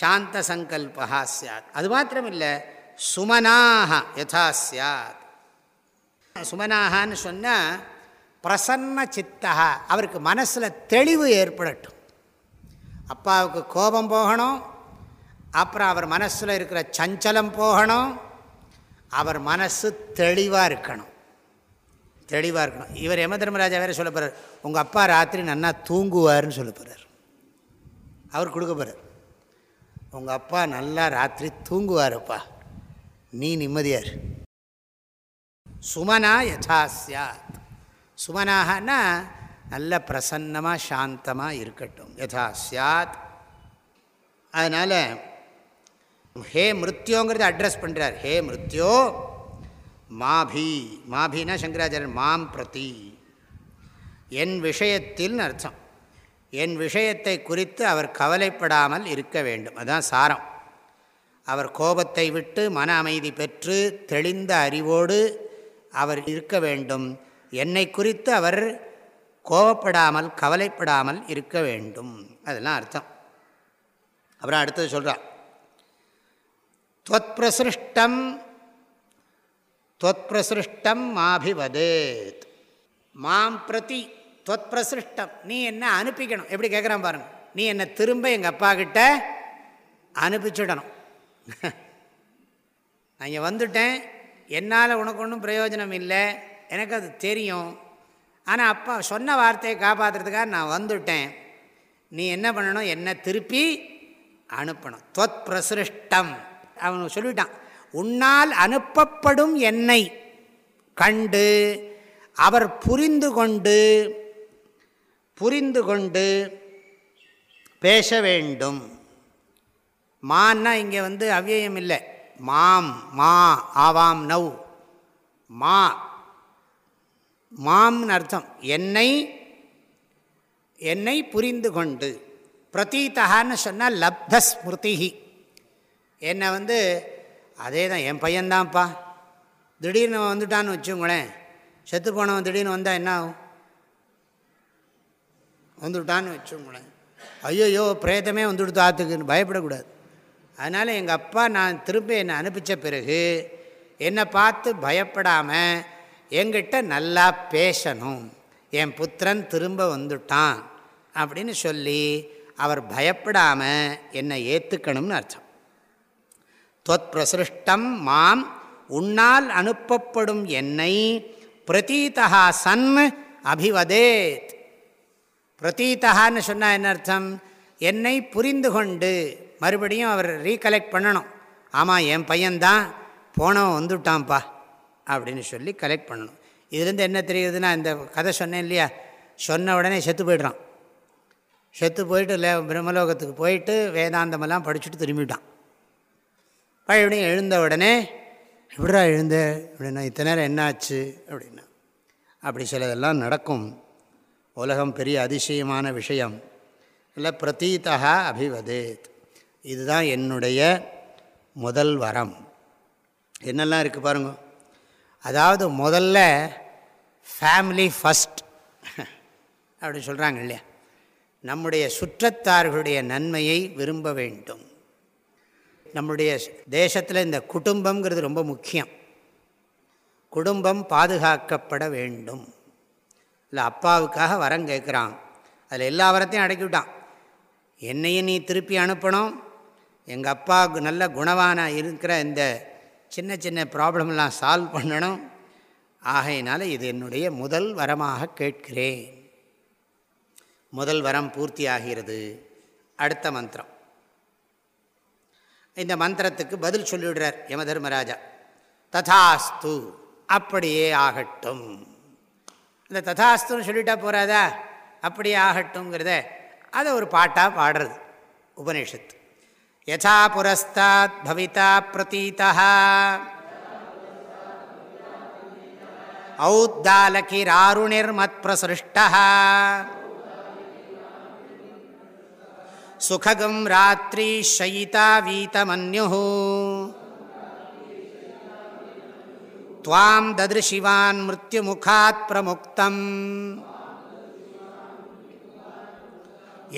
சாந்த சங்கல்பா சாத். அது மாத்திரம் இல்லை சுமனாக யதா சாத். சுமனாகான்னு சொன்னால் பிரசன்ன சித்தா அவருக்கு மனசில் தெளிவு ஏற்படட்டும். அப்பாவுக்கு கோபம் போகணும் அப்புறம் அவர் மனசில் இருக்கிற சஞ்சலம் போகணும். அவர் மனசு தெளிவாக இருக்கணும். தெளிவாக இருக்கணும். இவர் யம தர்மராஜா வேறு சொல்ல போகிறார் உங்கள் அப்பா ராத்திரி நன்னா தூங்குவார்னு சொல்ல போகிறார் அவர் கொடுக்க போகிறார் உங்கள் அப்பா நல்லா ராத்திரி தூங்குவார்ப்பா. நீ நிம்மதியார் சுமனா யதா சாத் சுமனாகனா நல்ல பிரசன்னமாக சாந்தமாக இருக்கட்டும். யதா சாத் அதனால் ஹே மிருத்யோங்கிறத அட்ரஸ் பண்ணுறார் ஹே மிருத்யோ மாபி மாபினா சங்கராச்சாரியன் மாம் பிரதி. என் விஷயத்தில்னு அர்த்தம். என் விஷயத்தை குறித்து அவர் கவலைப்படாமல் இருக்க வேண்டும். அதுதான் சாரம். அவர் கோபத்தை விட்டு மன அமைதி பெற்று தெளிந்த அறிவோடு அவர் இருக்க வேண்டும். என்னை குறித்து அவர் கோபப்படாமல் கவலைப்படாமல் இருக்க வேண்டும். அதெல்லாம் அர்த்தம். அப்புறம் அடுத்தது சொல்கிறார் துவத் பிரசிருஷ்டம் மாபிவதேத் மாம் பிரதி துவத்பிரசிருஷ்டம் நீ என்ன அனுப்பிக்கணும் எப்படி கேட்குறான் பாருங்க நீ என்னை திரும்ப எங்கள் அப்பா கிட்ட அனுப்பிச்சுடணும் நான் இங்கே வந்துட்டேன் என்னால் உனக்கு ஒன்றும் பிரயோஜனம் இல்லை எனக்கு அது தெரியும் ஆனால் அப்பா சொன்ன வார்த்தையை காப்பாற்றுறதுக்காக நான் வந்துட்டேன் நீ என்ன பண்ணணும் என்னை திருப்பி அனுப்பணும் தொத் பிரசிருஷ்டம் அவன் சொல்லிட்டான். உன்னால் அனுப்பப்படும் என்னை கண்டு அவர் புரிந்து கொண்டு புரிந்து கொண்டு பேச வேண்டும். மான்னா இங்கே வந்து அவ்வியம் இல்லை. மாம் மா ஆவாம் நவ். மா மாம்னு அர்த்தம். என்னை என்னை புரிந்து கொண்டு. பிரதீத்தகான்னு சொன்னால் லப்த ஸ்மிருதிகி என்னை வந்து அதே தான் என் பையன்தான்ப்பா. திடீர்னு வந்துட்டான்னு வச்சுங்களேன் செத்து போனவன் திடீர்னு வந்தால் என்ன ஆகும்? வந்துவிட்டான்னு வச்சுங்களேன் ஐயோயோ பிரேதமே வந்துடுத்து ஆற்றுக்குன்னு பயப்படக்கூடாது. அதனால் எங்கள் அப்பா நான் திரும்ப என்னை அனுப்பிச்ச பிறகு என்னை பார்த்து பயப்படாமல் எங்கிட்ட நல்லா பேசணும். என் புத்திரன் திரும்ப வந்துட்டான் அப்படின்னு சொல்லி அவர் பயப்படாமல் என்னை ஏற்றுக்கணும்னு அர்த்தம். தொத் பிரசிருஷ்டம் மாம். உன்னால் அனுப்பப்படும் என்னை பிரதீதா சன் அபிவதேத். பிரதீத்தகான்னு சொன்னால் என்ன அர்த்தம்? என்னை புரிந்து கொண்டு மறுபடியும் அவர் ரீகலெக்ட் பண்ணணும். ஆமாம் என் பையன்தான். போனவன் வந்துட்டான்ப்பா அப்படின்னு சொல்லி கலெக்ட் பண்ணணும். இதுலேருந்து என்ன தெரியுதுன்னா இந்த கதை சொன்னேன் இல்லையா? சொன்ன உடனே செத்து போய்ட்றான். செத்து போயிட்டு லே பிரம்மலோகத்துக்கு போயிட்டு வேதாந்தமெல்லாம் படிச்சுட்டு திரும்பிட்டான். பழையபடியும் எழுந்த உடனே எப்படா எழுந்த? அப்படின்னா இத்தனை நேரம் என்னாச்சு? அப்படின்னா. அப்படி சிலதெல்லாம் நடக்கும். உலகம் பெரிய அதிசயமான விஷயம். இல்லை பிரதீதா அபிவதேத். இதுதான் என்னுடைய முதல் வரம். என்னெல்லாம் இருக்குது பாருங்க. அதாவது முதல்ல ஃபேமிலி ஃபஸ்ட் அப்படி சொல்கிறாங்க இல்லையா? நம்முடைய சுற்றத்தார்களுடைய நன்மையை விரும்ப வேண்டும். நம்முடைய தேசத்தில் இந்த குடும்பங்கிறது ரொம்ப முக்கியம். குடும்பம் பாதுகாக்கப்பட வேண்டும். இல்லை அப்பாவுக்காக வரம் கேட்குறான் அதில் எல்லா வரத்தையும் அடக்கிவிட்டான் என்னையும் நீ திருப்பி அனுப்பணும். எங்கள் அப்பாவுக்கு நல்ல குணவான இருக்கிற இந்த சின்ன சின்ன ப்ராப்ளம்லாம் சால்வ் பண்ணணும். ஆகையினால இது என்னுடைய முதல் வரமாக கேட்கிறேன். முதல் வரம் பூர்த்தி ஆகிறது அடுத்த மந்திரம். இந்த மந்திரத்துக்கு பதில் சொல்லிவிடுறார் யம தர்மராஜா ததாஸ்து அப்படியே ஆகட்டும் இந்த ததாஸ்துன்னு சொல்லிட்டா போகிறாதா அப்படியே ஆகட்டும்ங்கிறத அதை ஒரு பாட்டாக பாடுறது உபனிஷத்து யதா புரஸ்தாத் பவிதா பிரதீதா औद्दालकिरारुणिर्मत् प्रसृष्टः सुखगं रात्री शयिता वीतमन्युः त्वां ददृशिवान् मृत्युमुखात् प्रमुक्तम्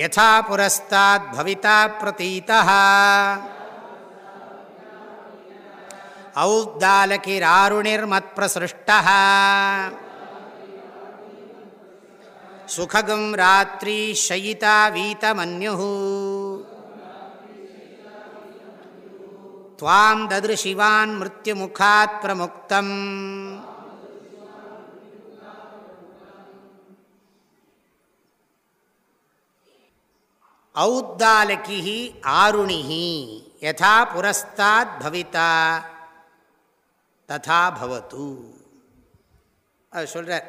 यथा पुरस्ताद्भविता प्रतीतः औद्दालकिरारुणिर्मत्प्रसृष्टः सुखगं रात्री शयिता वीतमन्युः त्वां ददृशिवान् मृत्युमुखात् प्रमुक्तम् औद्दालकी आरुणि यथा पुरस्तात् भविता ததா பவத்து அது சொல்கிறார்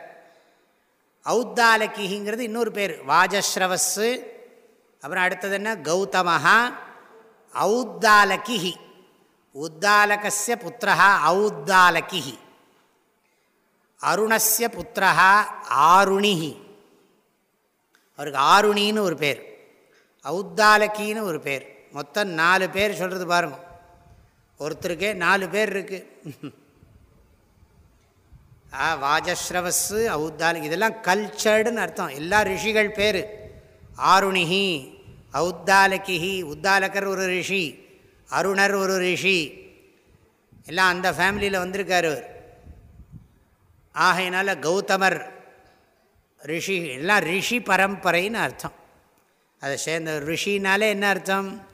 ஔத்தாலக்கிங்கிறது இன்னொரு பேர். வாஜஸ்ரவஸ்ஸு. அப்புறம் அடுத்தது என்ன? கௌதமஹா. ஔத்தாலக்கிஹி. உத்தாலகசிய புத்திரா ஔத்தாலக்கிஹி. அருணஸ்ய புத்திரஹா ஆருணிஹி. அவருக்கு ஆருணின்னு ஒரு பேர். ஔத்தாலக்கின்னு ஒரு பேர். மொத்தம் நாலு பேர் சொல்கிறது பாருங்க. ஒருத்தருக்கே நாலு பேர் இருக்குது ஆ வாஜஸ்ரவஸ்ஸு ஔத்தாலி இதெல்லாம் கல்ச்சர்டுன்னு அர்த்தம். எல்லா ரிஷிகள் பேர். ஆருணிஹி ஔத்தாலகிஹி உத்தாலகர் ஒரு ரிஷி அருணர் ஒரு ரிஷி. எல்லாம் அந்த ஃபேமிலியில் வந்திருக்கார் அவர். ஆகையினால கௌதமர் ரிஷி எல்லாம் ரிஷி பரம்பரைன்னு அர்த்தம். அதை சேர்ந்த ரிஷினாலே என்ன அர்த்தம்?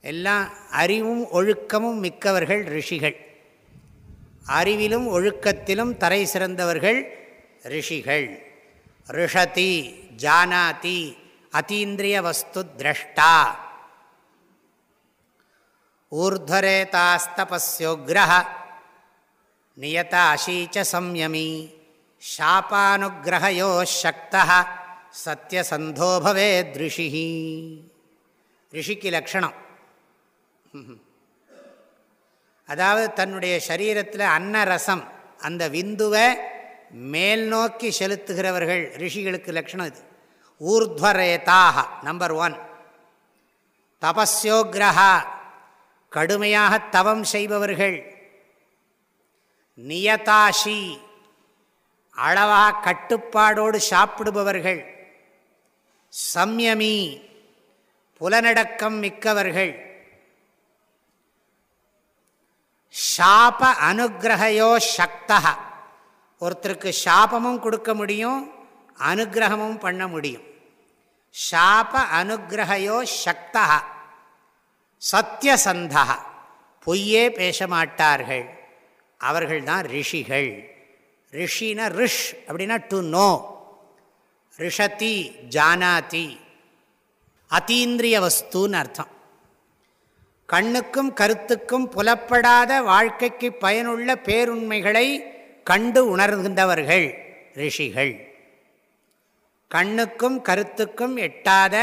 எல்லாம் அறிவும் ஒழுக்கமும் மிக்கவர்கள் ரிஷிகள். அறிவிலும் ஒழுக்கத்திலும் தரை சிறந்தவர்கள் ரிஷிகள். ரிஷதி ஜானாதி அதீந்திரிய வஸ்து திரஷ்டா. ஊர்ಧ್ವரேதாஸ்தபஸ்யோக்ரஹ நியத அசீச்ச சம்யமி. ஷாபானுகிரகயோ சக்த சத்தியசந்தோ பவேத் ரிஷி ரிஷிக்கு லக்ஷணம். அதாவது தன்னுடைய சரீரத்தில் அன்னரசம் அந்த விந்துவை மேல் நோக்கி செலுத்துகிறவர்கள் ரிஷிகளுக்கு லட்சணம் இது. ஊர்துவரேதாக நம்பர் ஒன் தபஸ்யோகிரகா கடுமையாக தவம் செய்பவர்கள். நியதாஷி அளவாக கட்டுப்பாடோடு சாப்பிடுபவர்கள். சம்யமி புலனடக்கம் மிக்கவர்கள். ஷாப அனுகிரகையோ சக்தா ஒருத்தருக்கு ஷாபமும் கொடுக்க முடியும் அனுகிரகமும் பண்ண முடியும். ஷாப அனுகிரகையோ சக்தா சத்தியசந்தா பொய்யே பேச மாட்டார்கள். அவர்கள் தான் ரிஷிகள். ரிஷினா ரிஷ் அப்படின்னா டு நோ ரிஷதி ஜானாதி. அதீந்திரிய வஸ்துன்னு அர்த்தம். கண்ணுக்கும் கருத்துக்கும் புலப்படாத வாழ்க்கைக்கு பயனுள்ள பேருண்மைகளை கண்டு உணர்கின்றவர்கள் ரிஷிகள். கண்ணுக்கும் கருத்துக்கும் எட்டாத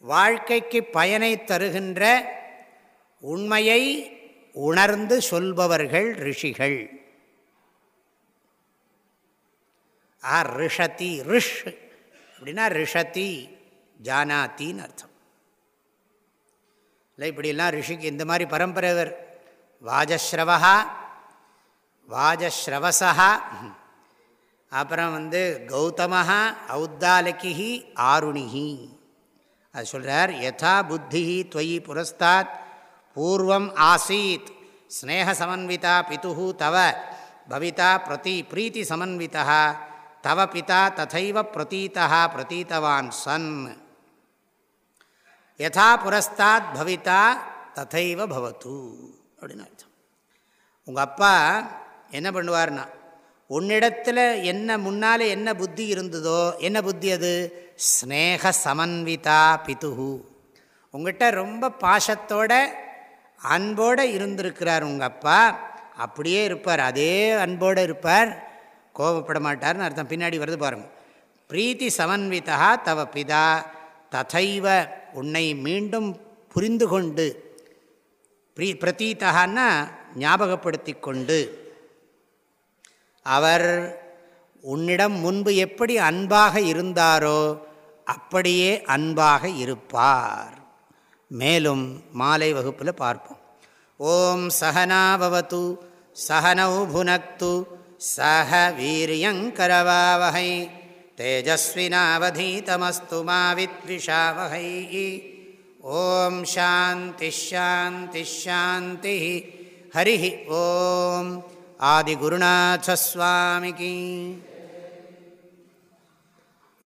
வாழ்க்கைக்கு பயனை தருகின்ற உண்மையை உணர்ந்து சொல்பவர்கள் ரிஷிகள். ஆ ரிஷதி ரிஷ் அப்படின்னா ரிஷதி ஜானாத்தின்னு அர்த்தம். இல்லை இப்படிலாம் ரிஷிக்கு இந்த மாதிரி பரம்பரைவர் வாஜஸ்ரவா வாஜஸ்ரவசா அப்புறம் வந்து கௌதமஹா ஔத்தாலகி ஆருணிஹி. அது சொல்கிறார் யதா புத்தி துவயி புரஸ்தாத் பூர்வம் ஆசீத் ஸ்னேக சமன்விதா பித்து தவ பவிதா பிரதி பிரீத்தி சமன்விதா தவ பிதா ததைவ பிரதீத்தா பிரதீத்தவான் சன். யதா புரஸ்தாத் பவிதா ததைவ பவத்து அப்படின்னு அர்த்தம். உங்கள் அப்பா என்ன பண்ணுவார்னா உன்னிடத்தில் என்ன முன்னால் என்ன புத்தி இருந்ததோ என்ன புத்தி அது? ஸ்னேக சமன்விதா பிதுகு உங்கள்கிட்ட ரொம்ப பாசத்தோட அன்போடு இருந்திருக்கிறார் உங்கள் அப்பா. அப்படியே இருப்பார் அதே அன்போடு இருப்பார். கோபப்பட மாட்டார்னு அர்த்தம். பின்னாடி வருது பாருங்க. பிரீத்தி சமன்விதா தவ பிதா ததைவ உன்னை மீண்டும் புரிந்து கொண்டு ப்ரீ பிரதீத்தகான்னா ஞாபகப்படுத்தி கொண்டு அவர் உன்னிடம் முன்பு எப்படி அன்பாக இருந்தாரோ அப்படியே அன்பாக இருப்பார். மேலும் மாலை வகுப்பில் பார்ப்போம். ஓம் சகனாபவத்து சகனௌ புனக்து சக வீரியங்கரவாவகை தேஜஸ்வினாவதீதமஸ்து மாவித்விஷாவகை ஓம் சாந்தி ஷாந்தி ஷாந்தி ஹரி ஓம் ஆதிகுருநாசஸ்வாமிகி